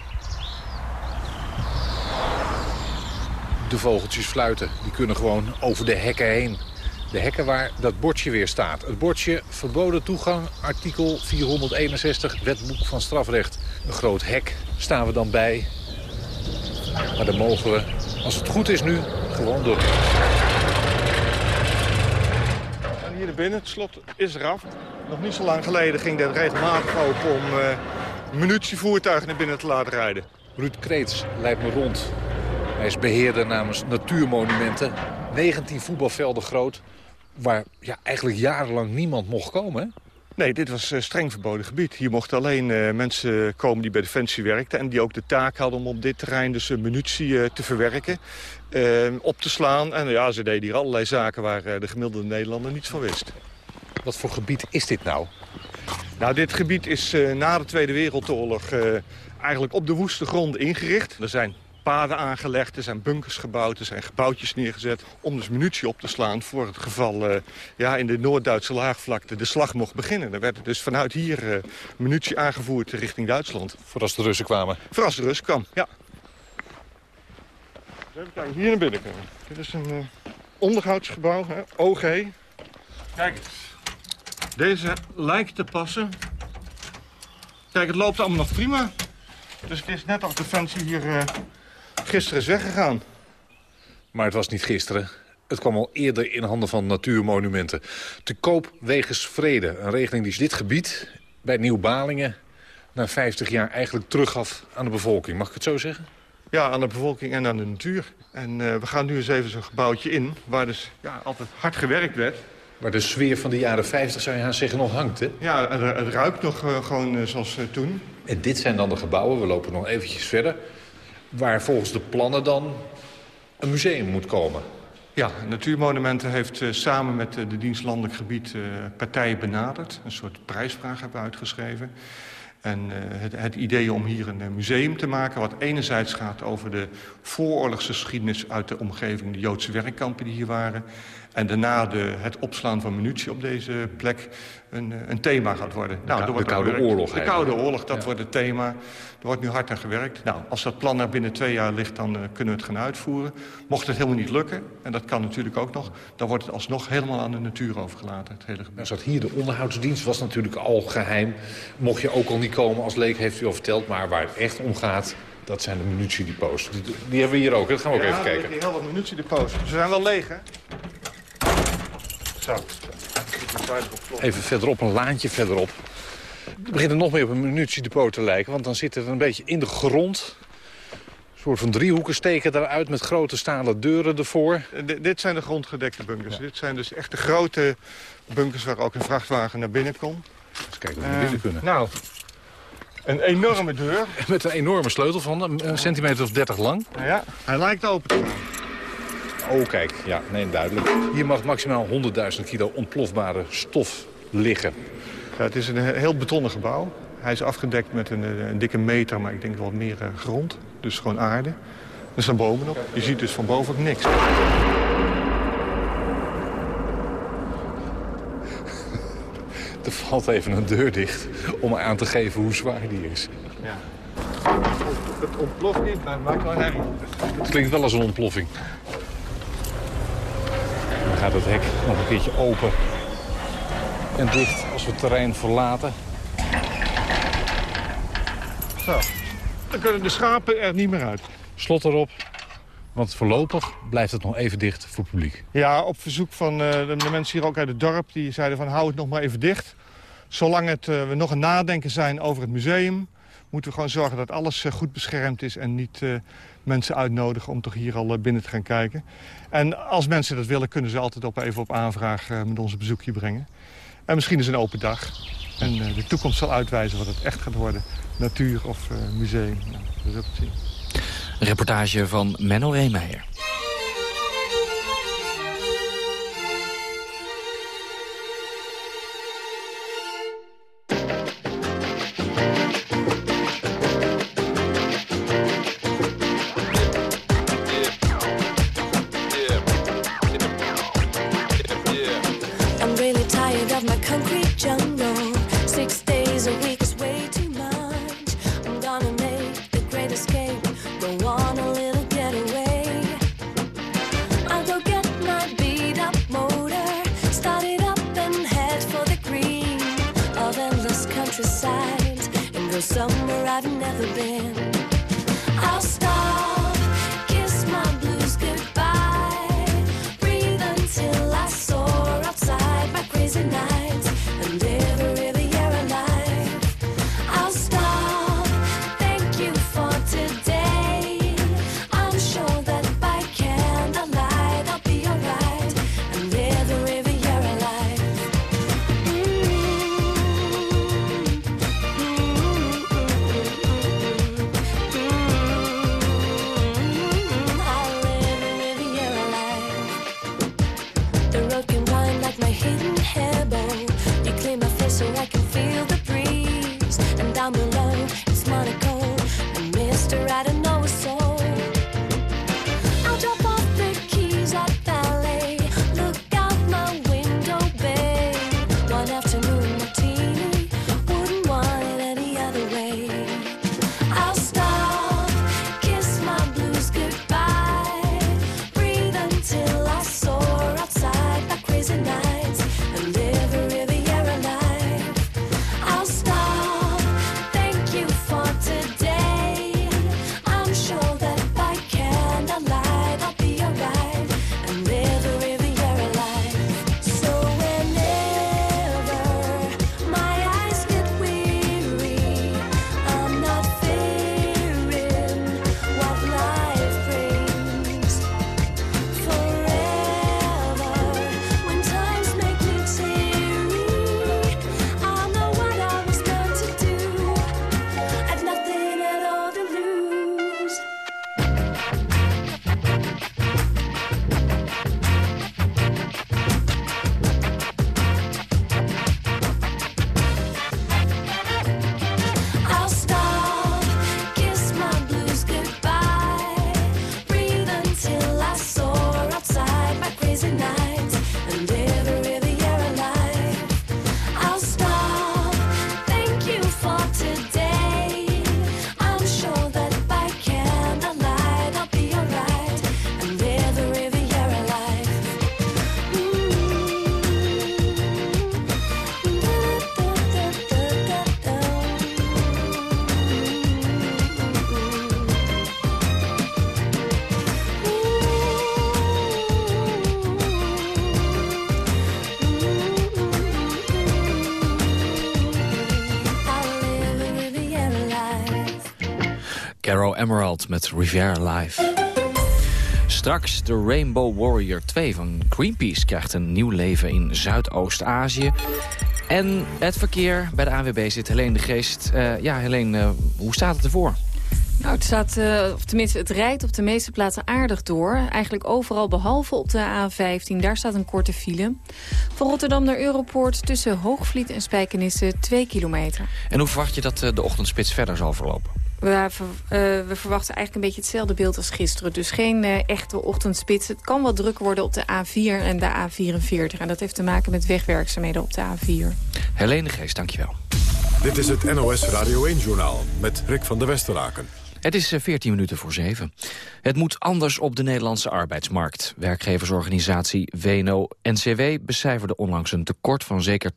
De vogeltjes fluiten. Die kunnen gewoon over de hekken heen. De hekken waar dat bordje weer staat. Het bordje verboden toegang, artikel 461, wetboek van strafrecht. Een groot hek staan we dan bij. Maar dan mogen we, als het goed is nu, gewoon door. En hier binnen, het slot is eraf. Nog niet zo lang geleden ging dit regelmatig open om eh munitievoertuigen naar binnen te laten rijden. Ruud Kreets leidt me rond. Hij is beheerder namens Natuurmonumenten. 19 voetbalvelden groot, waar ja, eigenlijk jarenlang niemand mocht komen. Hè? Nee, dit was eh, streng verboden gebied. Hier mochten alleen eh, mensen komen die bij Defensie werkten... en die ook de taak hadden om op dit terrein dus munitie eh, te verwerken, op te slaan. En ja, ze deden hier allerlei zaken waar de gemiddelde Nederlander niets van wist. Wat voor gebied is dit nou? Nou, dit gebied is na de Tweede Wereldoorlog eigenlijk op de woeste grond ingericht. Er zijn paden aangelegd, er zijn bunkers gebouwd, er zijn gebouwtjes neergezet... om dus munitie op te slaan voor het geval eh, ja, in de Noord-Duitse laagvlakte de slag mocht beginnen. Er werd dus vanuit hier eh, munitie aangevoerd richting Duitsland. Voor als de Russen kwamen? Voor als de Russen kwam, ja. Even kijken, hier naar binnen kunnen. Dit is een eh, onderhoudsgebouw, hè, OG. Kijk eens. Deze lijkt te passen. Kijk, het loopt allemaal nog prima. Dus het is net of Defensie hier eh, gisteren is weggegaan. Maar het was niet gisteren. Het kwam al eerder in handen van Natuurmonumenten. Te koop wegens vrede. Een regeling die dit gebied bij Nieuw-Balingen... na 50 jaar eigenlijk teruggaf aan de bevolking. Mag ik het zo zeggen? Ja, aan de bevolking en aan de natuur. En eh, we gaan nu eens even zo'n gebouwtje in... waar dus ja, altijd hard gewerkt werd. Waar de sfeer van de jaren 50, zou je haast zeggen, nog hangt, hè? Ja, het, ruikt nog eh, gewoon eh, zoals toen. En dit zijn dan de gebouwen, we lopen nog eventjes verder... waar volgens de plannen dan een museum moet komen. Ja, Natuurmonumenten heeft eh, samen met eh, de dienst Landelijk Gebied eh, partijen benaderd. Een soort prijsvraag hebben uitgeschreven. En het, het idee om hier een museum te maken... wat enerzijds gaat over de vooroorlogsgeschiedenis uit de omgeving... de Joodse werkkampen die hier waren. En daarna de, het opslaan van munitie op deze plek een, eh, een thema gaat worden. Nou, de Koude. Oorlog De. Koude Oorlog, dat wordt het thema. Er wordt nu hard aan gewerkt. Nou, als dat plan er binnen twee jaar ligt, dan eh, kunnen we het gaan uitvoeren. Mocht het helemaal niet lukken, en dat kan natuurlijk ook nog... dan wordt het alsnog helemaal aan de natuur overgelaten, het hele gebied. Nou zat hier de onderhoudsdienst, was natuurlijk al geheim. Mocht je ook al niet komen als leek, heeft u al verteld. Maar waar het echt om gaat, dat zijn de munitiedepots. Die, die hebben we hier ook, dat gaan we ook ja, even kijken. liggen heel wat munitiedepots. Ze zijn wel leeg, hè? Zo. Even verderop, een laantje verderop. Het begint er nog meer op een munitiedepot te lijken. Want dan zit het een beetje in de grond. Een soort van driehoeken steken eruit met grote stalen deuren ervoor. Eh, D- dit zijn de grondgedekte bunkers. Dit zijn dus echt de grote bunkers waar ook een vrachtwagen naar binnen kon. Eens kijken of we naar binnen kunnen. Nou, een enorme deur. Met een enorme sleutel van een, centimeter of 30 lang. Ja, hij lijkt open te gaan. Oh, kijk. Ja, nee, duidelijk. Hier mag maximaal 100.000 kilo ontplofbare stof liggen. Ja, het is een he- heel betonnen gebouw. Hij is afgedekt met een, eh, een dikke meter, maar ik denk wel meer eh, grond. Dus gewoon aarde. Er staan bomen op. Je ziet dus van boven ook niks. Er valt even een deur dicht om aan te geven hoe zwaar die is. Ja. Het ontploft niet, maar het maakt wel een herrie. Het klinkt wel als een ontploffing. Het hek nog een keertje open en dicht als we het terrein verlaten. Zo. Dan kunnen de schapen er niet meer uit. Slot erop, want voorlopig blijft het nog even dicht voor het publiek. Ja, op verzoek van eh, de, de mensen hier ook uit het dorp. Die zeiden van hou het nog maar even dicht. Zolang het, eh, we nog aan nadenken zijn over het museum... moeten we gewoon zorgen dat alles eh, goed beschermd is... en niet eh, mensen uitnodigen om toch hier al eh, binnen te gaan kijken. En als mensen dat willen, kunnen ze altijd op, even op aanvraag met ons een bezoekje brengen. En misschien is een open dag. En de toekomst zal uitwijzen wat het echt gaat worden. Natuur of museum. Nou, we zullen het zien. Reportage van Menno Reemeijer. Emerald met Riviera Live. Straks de Rainbow Warrior 2 van Greenpeace krijgt een nieuw leven in Zuidoost-Azië. En het verkeer bij de ANWB zit Helene de Geest. Eh, ja, Helene, uh, hoe staat het ervoor? Nou, het staat, uh, of tenminste, het rijdt op de meeste plaatsen aardig door. Eigenlijk overal behalve op de A15. Daar staat een korte file. Van Rotterdam naar Europoort tussen Hoogvliet en Spijkenisse 2 kilometer. En hoe verwacht je dat de ochtendspits verder zal verlopen? We, uh, we, verwachten eigenlijk een beetje hetzelfde beeld als gisteren. Dus geen uh, echte ochtendspits. Het kan wat druk worden op de A4 en de A44. En dat heeft te maken met wegwerkzaamheden op de A4. Helene Geest, dankjewel. Dit is het NOS Radio 1-journaal met Rick van der Westeraken. Het is 14 minuten voor 7. Het moet anders op de Nederlandse arbeidsmarkt. Werkgeversorganisatie WNO-NCW becijferde onlangs een tekort van zeker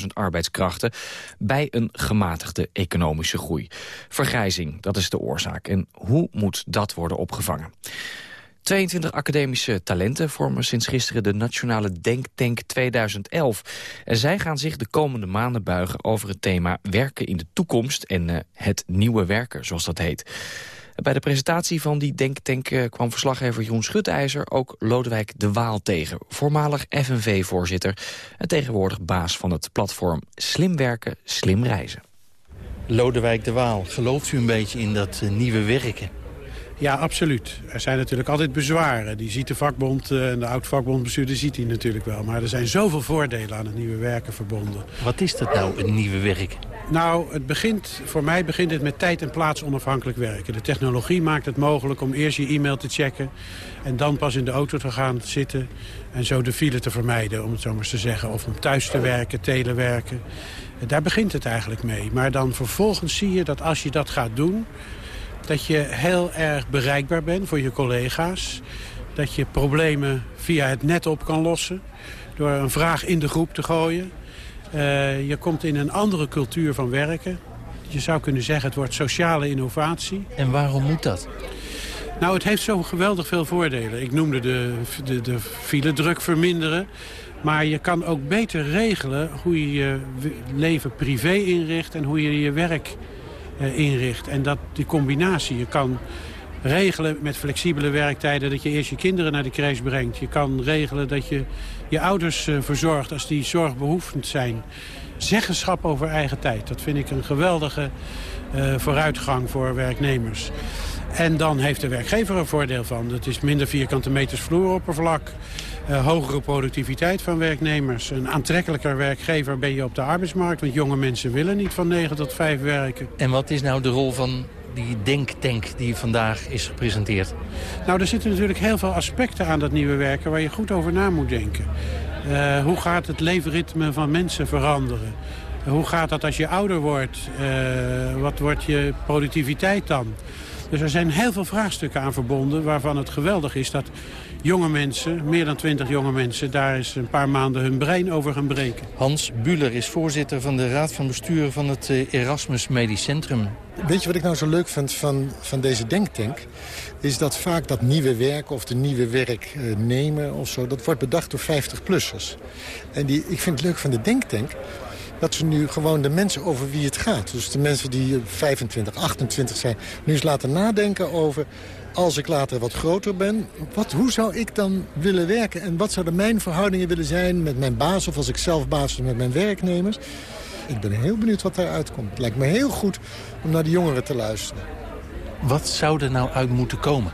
250.000 arbeidskrachten bij een gematigde economische groei. Vergrijzing, dat is de oorzaak. En hoe moet dat worden opgevangen? 22 academische talenten vormen sinds gisteren de Nationale Denktank 2011. En zij gaan zich de komende maanden buigen over het thema werken in de toekomst en uh, het nieuwe werken, zoals dat heet. Bij de presentatie van die denktank uh, kwam verslaggever Jeroen Schutijzer ook Lodewijk de Waal tegen. Voormalig FNV-voorzitter en tegenwoordig baas van het platform Slim Werken, Slim Reizen. Lodewijk de Waal, gelooft u een beetje in dat uh, nieuwe werken? Ja, absoluut. Er zijn natuurlijk altijd bezwaren. Die ziet de vakbond en de oud-vakbondbestuurder ziet die natuurlijk wel. Maar er zijn zoveel voordelen aan het nieuwe werken verbonden. Wat is dat nou, een nieuwe werk? Nou, het begint, voor mij begint het met tijd en plaats onafhankelijk werken. De technologie maakt het mogelijk om eerst je e-mail te checken... en dan pas in de auto te gaan zitten en zo de file te vermijden, om het zo maar eens te zeggen. Of om thuis te werken, telewerken. Daar begint het eigenlijk mee. Maar dan vervolgens zie je dat als je dat gaat doen dat je heel erg bereikbaar bent voor je collega's. Dat je problemen via het net op kan lossen. Door een vraag in de groep te gooien. Uh, je komt in een andere cultuur van werken. Je zou kunnen zeggen het wordt sociale innovatie. En waarom moet dat? Nou, het heeft zo geweldig veel voordelen. Ik noemde de, de, de file druk verminderen. Maar je kan ook beter regelen hoe je je leven privé inricht... en hoe je je werk inricht. En dat die combinatie, je kan regelen met flexibele werktijden... dat je eerst je kinderen naar de crash brengt. Je kan regelen dat je je ouders uh, verzorgt als die zorgbehoevend zijn. Zeggenschap over eigen tijd, dat vind ik een geweldige uh, vooruitgang voor werknemers. En dan heeft de werkgever een voordeel van. Dat is minder vierkante meters vloeroppervlak. Uh, hogere productiviteit van werknemers. Een aantrekkelijker werkgever ben je op de arbeidsmarkt. Want jonge mensen willen niet van 9 tot 5 werken. En wat is nou de rol van die denktank die vandaag is gepresenteerd? Nou, er zitten natuurlijk heel veel aspecten aan dat nieuwe werken... waar je goed over na moet denken. Uh, hoe gaat het leefritme van mensen veranderen? Hoe gaat dat als je ouder wordt? Uh, wat wordt je productiviteit dan? Dus er zijn heel veel vraagstukken aan verbonden... waarvan het geweldig is dat jonge mensen, meer dan twintig jonge mensen... daar is een paar maanden hun brein over gaan breken. Hans Buller is voorzitter van de Raad van Bestuur van het Erasmus Medisch Centrum. Weet je wat ik nou zo leuk vind van, van deze denktank? Is dat vaak dat nieuwe werk of de nieuwe werk uh, nemen of zo... dat wordt bedacht door 50-plussers. En die, ik vind het leuk van de denktank dat ze nu gewoon de mensen over wie het gaat... dus de mensen die 25, 28 zijn... nu eens laten nadenken over... als ik later wat groter ben, wat, hoe zou ik dan willen werken? En wat zouden mijn verhoudingen willen zijn met mijn baas... of als ik zelf baas ben met mijn werknemers? Ik ben heel benieuwd wat daaruit komt. Het lijkt me heel goed om naar de jongeren te luisteren. Wat zou er nou uit moeten komen?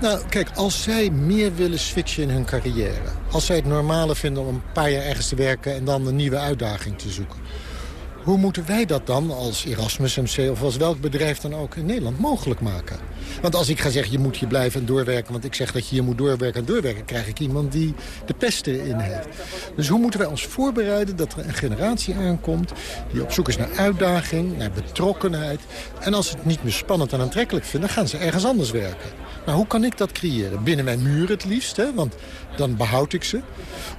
Nou, kijk, als zij meer willen switchen in hun carrière... als zij het normale vinden om een paar jaar ergens te werken... en dan een nieuwe uitdaging te zoeken... hoe moeten wij dat dan als Erasmus MC of als welk bedrijf dan ook in Nederland mogelijk maken? Want als ik ga zeggen, je moet hier blijven en doorwerken... want ik zeg dat je hier moet doorwerken en doorwerken... krijg ik iemand die de pest erin heeft. Dus hoe moeten wij ons voorbereiden dat er een generatie aankomt... die op zoek is naar uitdaging, naar betrokkenheid... en als ze het niet meer spannend en aantrekkelijk vinden... gaan ze ergens anders werken. Nou, hoe kan ik dat creëren? Binnen mijn muren het liefst, hè? want dan behoud ik ze.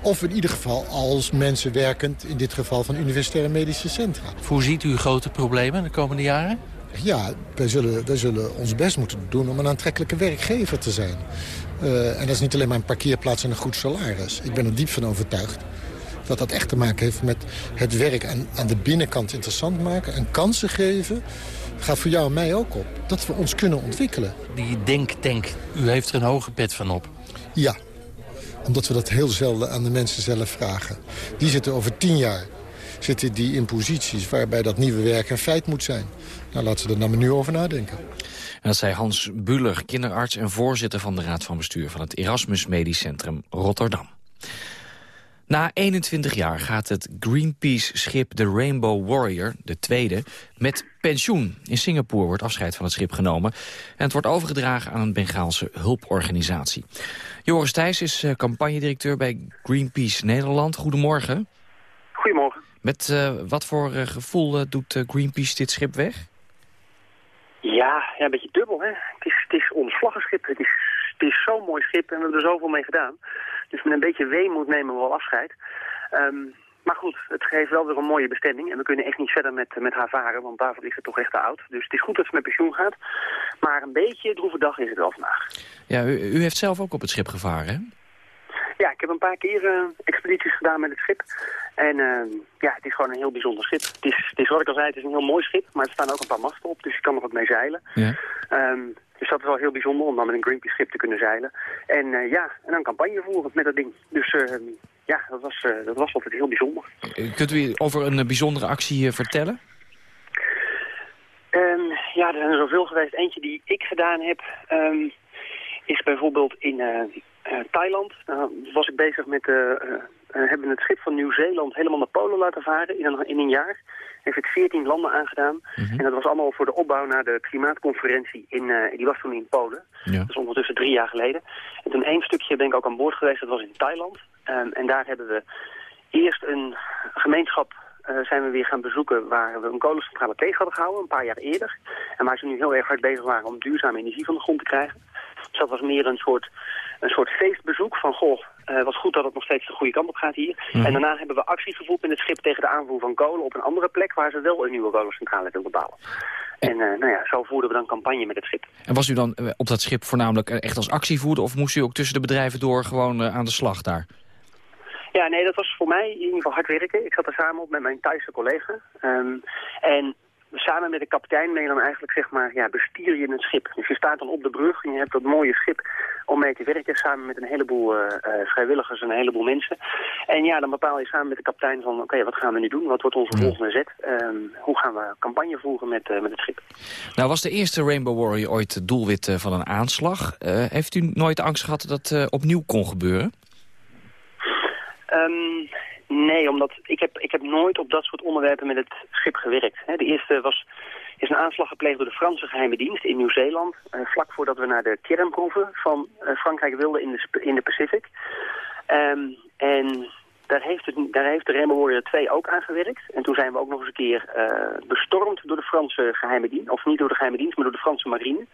Of in ieder geval als mensen werkend, in dit geval van universitaire medische centra. Hoe ziet u grote problemen de komende jaren? Ja, wij zullen, wij zullen ons best moeten doen om een aantrekkelijke werkgever te zijn. Uh, en dat is niet alleen maar een parkeerplaats en een goed salaris. Ik ben er diep van overtuigd dat dat echt te maken heeft met het werk aan, aan de binnenkant interessant maken... en kansen geven, gaat voor jou en mij ook op, dat we ons kunnen ontwikkelen. Die denktank, u heeft er een hoge pet van op. Ja, omdat we dat heel zelden aan de mensen zelf vragen. Die zitten over tien jaar zitten die in posities waarbij dat nieuwe werk een feit moet zijn. Nou, laten we er dan maar nu over nadenken. En dat zei Hans Buller, kinderarts en voorzitter van de Raad van Bestuur... van het Erasmus Medisch Centrum Rotterdam. Na 21 jaar gaat het Greenpeace-schip de Rainbow Warrior, de tweede, met pensioen. In Singapore wordt afscheid van het schip genomen. En het wordt overgedragen aan een Bengaalse hulporganisatie. Joris Thijs is eh, campagnedirecteur bij Greenpeace Nederland. Goedemorgen. Goedemorgen. Met eh, wat voor eh, gevoel doet Greenpeace dit schip weg? Ja, ja, een beetje dubbel, hè. Het is, het is ons vlaggenschip. Het is, het is zo'n mooi schip en we hebben er zoveel mee gedaan. Dus met een beetje weemoed nemen we wel afscheid. Ehm, maar goed, het geeft wel weer een mooie bestemming. En we kunnen echt niet verder met, met haar varen, want daarvoor is het toch echt te oud. Dus het is goed dat ze met pensioen gaat. Maar een beetje droeve dag is het wel vandaag. Ja, u, u heeft zelf ook op het schip gevaren, hè? Ja, ik heb een paar keer eh, expedities gedaan met het schip. En eh, ja, het is gewoon een heel bijzonder schip. Het is, het is wat ik al zei, het is een heel mooi schip, maar er staan ook een paar masten op, dus je kan er ook mee zeilen. Ja. Ehm, dus dat is wel heel bijzonder om dan met een Greenpeace schip te kunnen zeilen. En eh, ja, en dan campagne voeren met dat ding. Dus eh, ja, dat was, eh, dat was altijd heel bijzonder. Eh, Kunt u over een eh, bijzondere actie vertellen? Ehm, ja, er zijn er zoveel geweest. Eentje die ik gedaan heb, ehm, is bijvoorbeeld in Thailand. Nou, was ik bezig met, hebben het schip van Nieuw-Zeeland helemaal naar Polen laten varen in een, in een jaar. Heeft het 14 landen aangedaan. En dat was allemaal voor de opbouw naar de klimaatconferentie. In, die was toen in Polen. Ja. Dat is ondertussen drie jaar geleden. En toen één stukje ben ik ook aan boord geweest. Dat was in Thailand. Ehm, en daar hebben we eerst een gemeenschap eh, zijn we weer gaan bezoeken waar we een kolencentrale tegen hadden gehouden, een paar jaar eerder. En waar ze nu heel erg hard bezig waren om duurzame energie van de grond te krijgen. Dus dat was meer een soort, een soort feestbezoek van, goh, eh wat goed dat het nog steeds de goede kant op gaat hier. Mhm. En daarna hebben we actie gevoerd met het schip tegen de aanvoer van kolen op een andere plek waar ze wel een nieuwe kolencentrale wilden bouwen. En eh, nou ja, zo voerden we dan campagne met het schip. En was u dan op dat schip voornamelijk echt als actievoerder... of moest u ook tussen de bedrijven door gewoon aan de slag daar? Ja, nee, dat was voor mij in ieder geval hard werken. Ik zat er samen op met mijn Thaise collega. Ehm, en samen met de kapitein ben je dan eigenlijk, zeg maar, ja, bestier je een schip. Dus je staat dan op de brug en je hebt dat mooie schip om mee te werken... samen met een heleboel eh, eh, vrijwilligers en een heleboel mensen. En ja, dan bepaal je samen met de kapitein van... oké, wat gaan we nu doen? Wat wordt onze volgende zet? Ehm, hoe gaan we campagne voeren met, eh, met het schip? Nou was de eerste Rainbow Warrior ooit doelwit van een aanslag. Heeft u nooit angst gehad dat eh, opnieuw kon gebeuren? Ehm, nee, omdat ik heb, ik heb nooit op dat soort onderwerpen met het schip gewerkt. Hè, de eerste was, is een aanslag gepleegd door de Franse geheime dienst in Nieuw-Zeeland. eh, vlak voordat we naar de kernproeven van eh, Frankrijk wilden in de, in de Pacific. Ehm, en daar heeft, het, daar heeft de Warrior 2 ook aan gewerkt. En toen zijn we ook nog eens een keer eh, bestormd door de Franse geheime dienst. Of niet door de geheime dienst, maar door de Franse marine.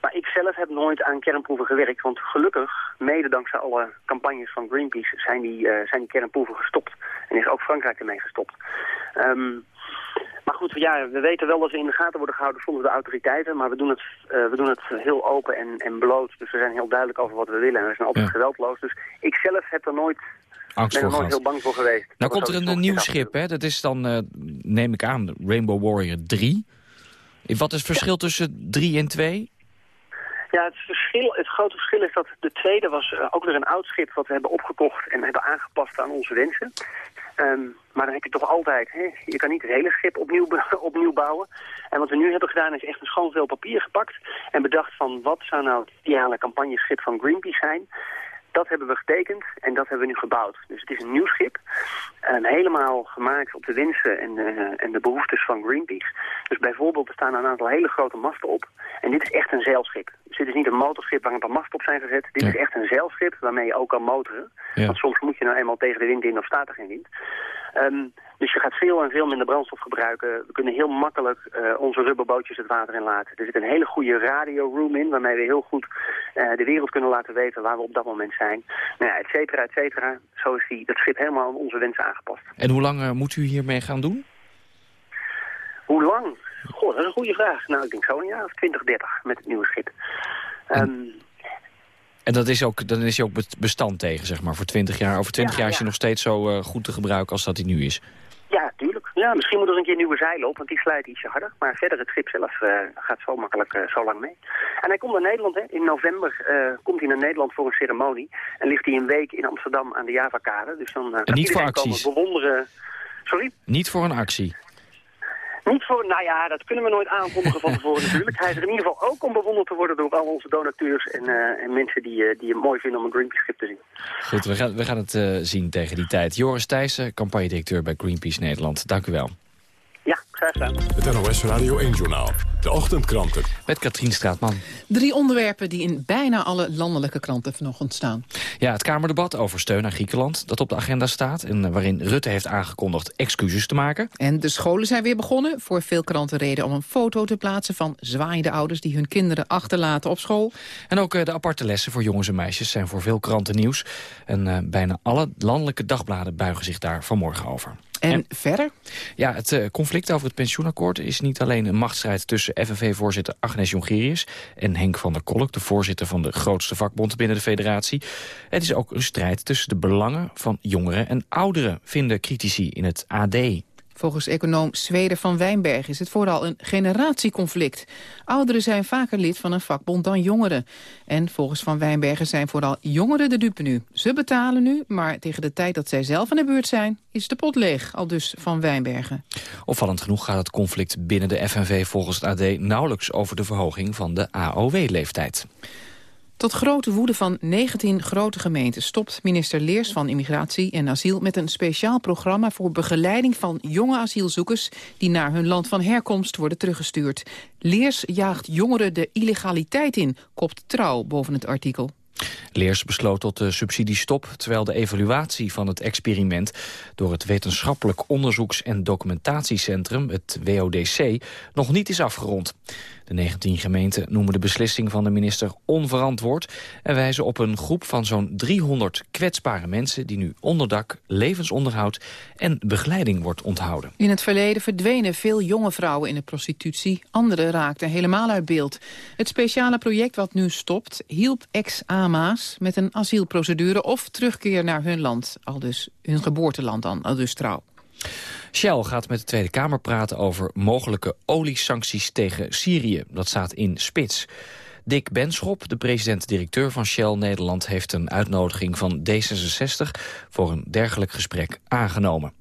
Maar ik zelf heb nooit aan kernproeven gewerkt. Want gelukkig, mede dankzij alle campagnes van Greenpeace, zijn die, eh, zijn die kernproeven gestopt. En is ook Frankrijk ermee gestopt. Ehm, maar goed, ja, we weten wel dat we in de gaten worden gehouden volgens de autoriteiten. Maar we doen het, eh, we doen het heel open en, en bloot. Dus we zijn heel duidelijk over wat we willen. En we zijn altijd Ja. geweldloos. Dus ik zelf heb er nooit, Angst ben er nooit heel bang voor geweest. Nou Dat komt er een, nieuw schip, hè? Dat is dan, eh, neem ik aan, Rainbow Warrior 3. Wat is het verschil tussen 3 en 2? Ja, het, verschil, het grote verschil is dat de tweede was eh, ook weer een oud schip wat we hebben opgekocht en hebben aangepast aan onze wensen. Ehm, maar dan heb je toch altijd, hè, je kan niet het hele schip opnieuw, opnieuw bouwen. En wat we nu hebben gedaan is echt een schoon veel papier gepakt en bedacht van wat zou nou het ideale campagneschip van Greenpeace zijn. Dat hebben we getekend en dat hebben we nu gebouwd. Dus het is een nieuw schip, en helemaal gemaakt op de wensen en, eh, en de behoeftes van Greenpeace. Dus bijvoorbeeld, er staan een aantal hele grote masten op. En dit is echt een zeilschip. Dus dit is niet een motorschip waar een paar masten op zijn gezet. Dit is echt een zeilschip waarmee je ook kan motoren. Ja. Want soms moet je nou eenmaal tegen de wind in of staat er geen wind. Ehm, dus je gaat veel en veel minder brandstof gebruiken. We kunnen heel makkelijk eh, onze rubberbootjes het water in laten. Er zit een hele goede radio-room in, waarmee we heel goed eh, de wereld kunnen laten weten waar we op dat moment zijn. Nou ja, et cetera, et cetera. Zo is die, dat schip helemaal aan onze wensen aangepast. En hoe lang eh, moet u hiermee gaan doen? Hoe lang? Goh, dat is een goede vraag. Nou, ik denk zo een jaar of 20, 30 met het nieuwe schip. En dat is ook, dan is hij ook be- bestand tegen, zeg maar, voor 20 jaar. Over 20 Ja, jaar is hij nog steeds zo eh, goed te gebruiken als dat hij nu is. Ja, tuurlijk. Ja, misschien moet er een keer nieuwe zeilen op, want die slijten ietsje harder. Maar verder, het schip zelf eh, gaat zo makkelijk eh, zo lang mee. En hij komt naar Nederland, hè. In november komt hij naar Nederland voor een ceremonie. En ligt hij een week in Amsterdam aan de Javakade. Dus dan gaat niet voor iedereen komen acties? bewonderen. Sorry? Niet voor een actie. Niet voor, nou ja, dat kunnen we nooit aankondigen van tevoren natuurlijk. Hij is er in ieder geval ook om bewonderd te worden door al onze donateurs en, eh, en mensen die, eh, die het mooi vinden om een Greenpeace-schip te zien. Goed, we gaan, we gaan het eh, zien tegen die tijd. Joris Thijssen, campagnedirecteur bij Greenpeace Nederland. Dank u wel. Ja, graag gedaan. Het NOS Radio 1-journaal. De ochtendkranten. Met Katrien Straatman. Drie onderwerpen die in bijna alle landelijke kranten vanochtend staan. Ja, het Kamerdebat over steun aan Griekenland dat op de agenda staat... en waarin Rutte heeft aangekondigd excuses te maken. En de scholen zijn weer begonnen. Voor veel kranten reden om een foto te plaatsen van zwaaiende ouders... die hun kinderen achterlaten op school. En ook eh, de aparte lessen voor jongens en meisjes zijn voor veel kranten nieuws. En eh, bijna alle landelijke dagbladen buigen zich daar vanmorgen over. En, verder? Ja, het eh, conflict over het pensioenakkoord is niet alleen een machtsstrijd tussen FNV-voorzitter Agnes Jongerius en Henk van der Kolk, de voorzitter van de grootste vakbond binnen de federatie. Het is ook een strijd tussen de belangen van jongeren en ouderen, vinden critici in het AD. Volgens econoom Zweden van Wijnberg is het vooral een generatieconflict. Ouderen zijn vaker lid van een vakbond dan jongeren. En volgens Van Wijnbergen zijn vooral jongeren de dupe nu. Ze betalen nu, maar tegen de tijd dat zij zelf aan de beurt zijn... is de pot leeg, al dus Van Wijnbergen. Opvallend genoeg gaat het conflict binnen de FNV volgens het AD nauwelijks over de verhoging van de AOW-leeftijd. Tot grote woede van 19 grote gemeenten stopt minister Leers van Immigratie en Asiel met een speciaal programma voor begeleiding van jonge asielzoekers die naar hun land van herkomst worden teruggestuurd. Leers jaagt jongeren de illegaliteit in, kopt trouw boven het artikel. Leers besloot tot de subsidiestop, terwijl de evaluatie van het experiment door het Wetenschappelijk Onderzoeks- en Documentatiecentrum, het WODC, nog niet is afgerond. De 19 gemeenten noemen de beslissing van de minister onverantwoord en wijzen op een groep van zo'n 300 kwetsbare mensen die nu onderdak, levensonderhoud en begeleiding wordt onthouden. In het verleden verdwenen veel jonge vrouwen in de prostitutie. Anderen raakten helemaal uit beeld. Het speciale project wat nu stopt... hielp ex-AMA's met een asielprocedure of terugkeer naar hun land. Al dus hun geboorteland dan, al dus trouw. Shell gaat met de Tweede Kamer praten over mogelijke oliesancties tegen Syrië. Dat staat in spits. Dick Benschop, de president-directeur van Shell Nederland... heeft een uitnodiging van D66 voor een dergelijk gesprek aangenomen.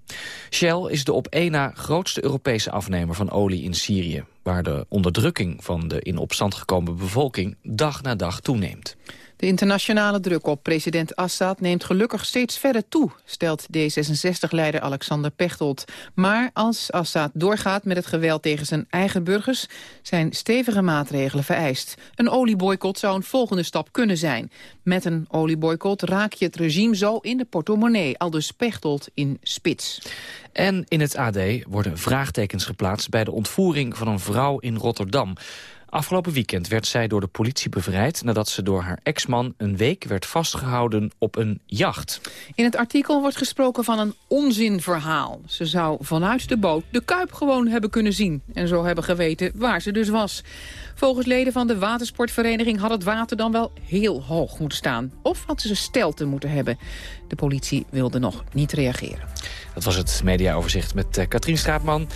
Shell is de op één na grootste Europese afnemer van olie in Syrië... waar de onderdrukking van de in opstand gekomen bevolking dag na dag toeneemt. De internationale druk op president Assad neemt gelukkig steeds verder toe, stelt D66-leider Alexander Pechtold. Maar als Assad doorgaat met het geweld tegen zijn eigen burgers, zijn stevige maatregelen vereist. Een olieboycott zou een volgende stap kunnen zijn. Met een olieboycott raak je het regime zo in de portemonnee, aldus Pechtold in spits. En in het AD worden vraagtekens geplaatst bij de ontvoering van een vrouw in Rotterdam. Afgelopen weekend werd zij door de politie bevrijd... nadat ze door haar ex-man een week werd vastgehouden op een jacht. In het artikel wordt gesproken van een onzinverhaal. Ze zou vanuit de boot de Kuip gewoon hebben kunnen zien... en zo hebben geweten waar ze dus was. Volgens leden van de watersportvereniging had het water dan wel heel hoog moeten staan. Of had ze stelte moeten hebben. De politie wilde nog niet reageren. Dat was het mediaoverzicht met uh, Katrien Straatman.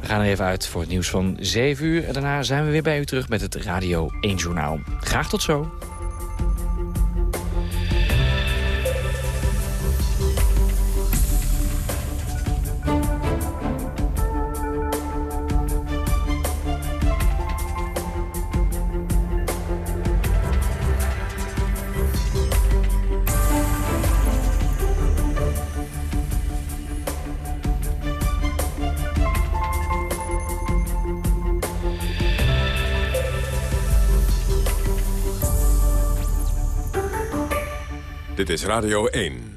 We gaan er even uit voor het nieuws van 7 uur. En daarna zijn we weer bij u terug met het Radio 1 Journaal. Graag tot zo. Dit is Radio 1.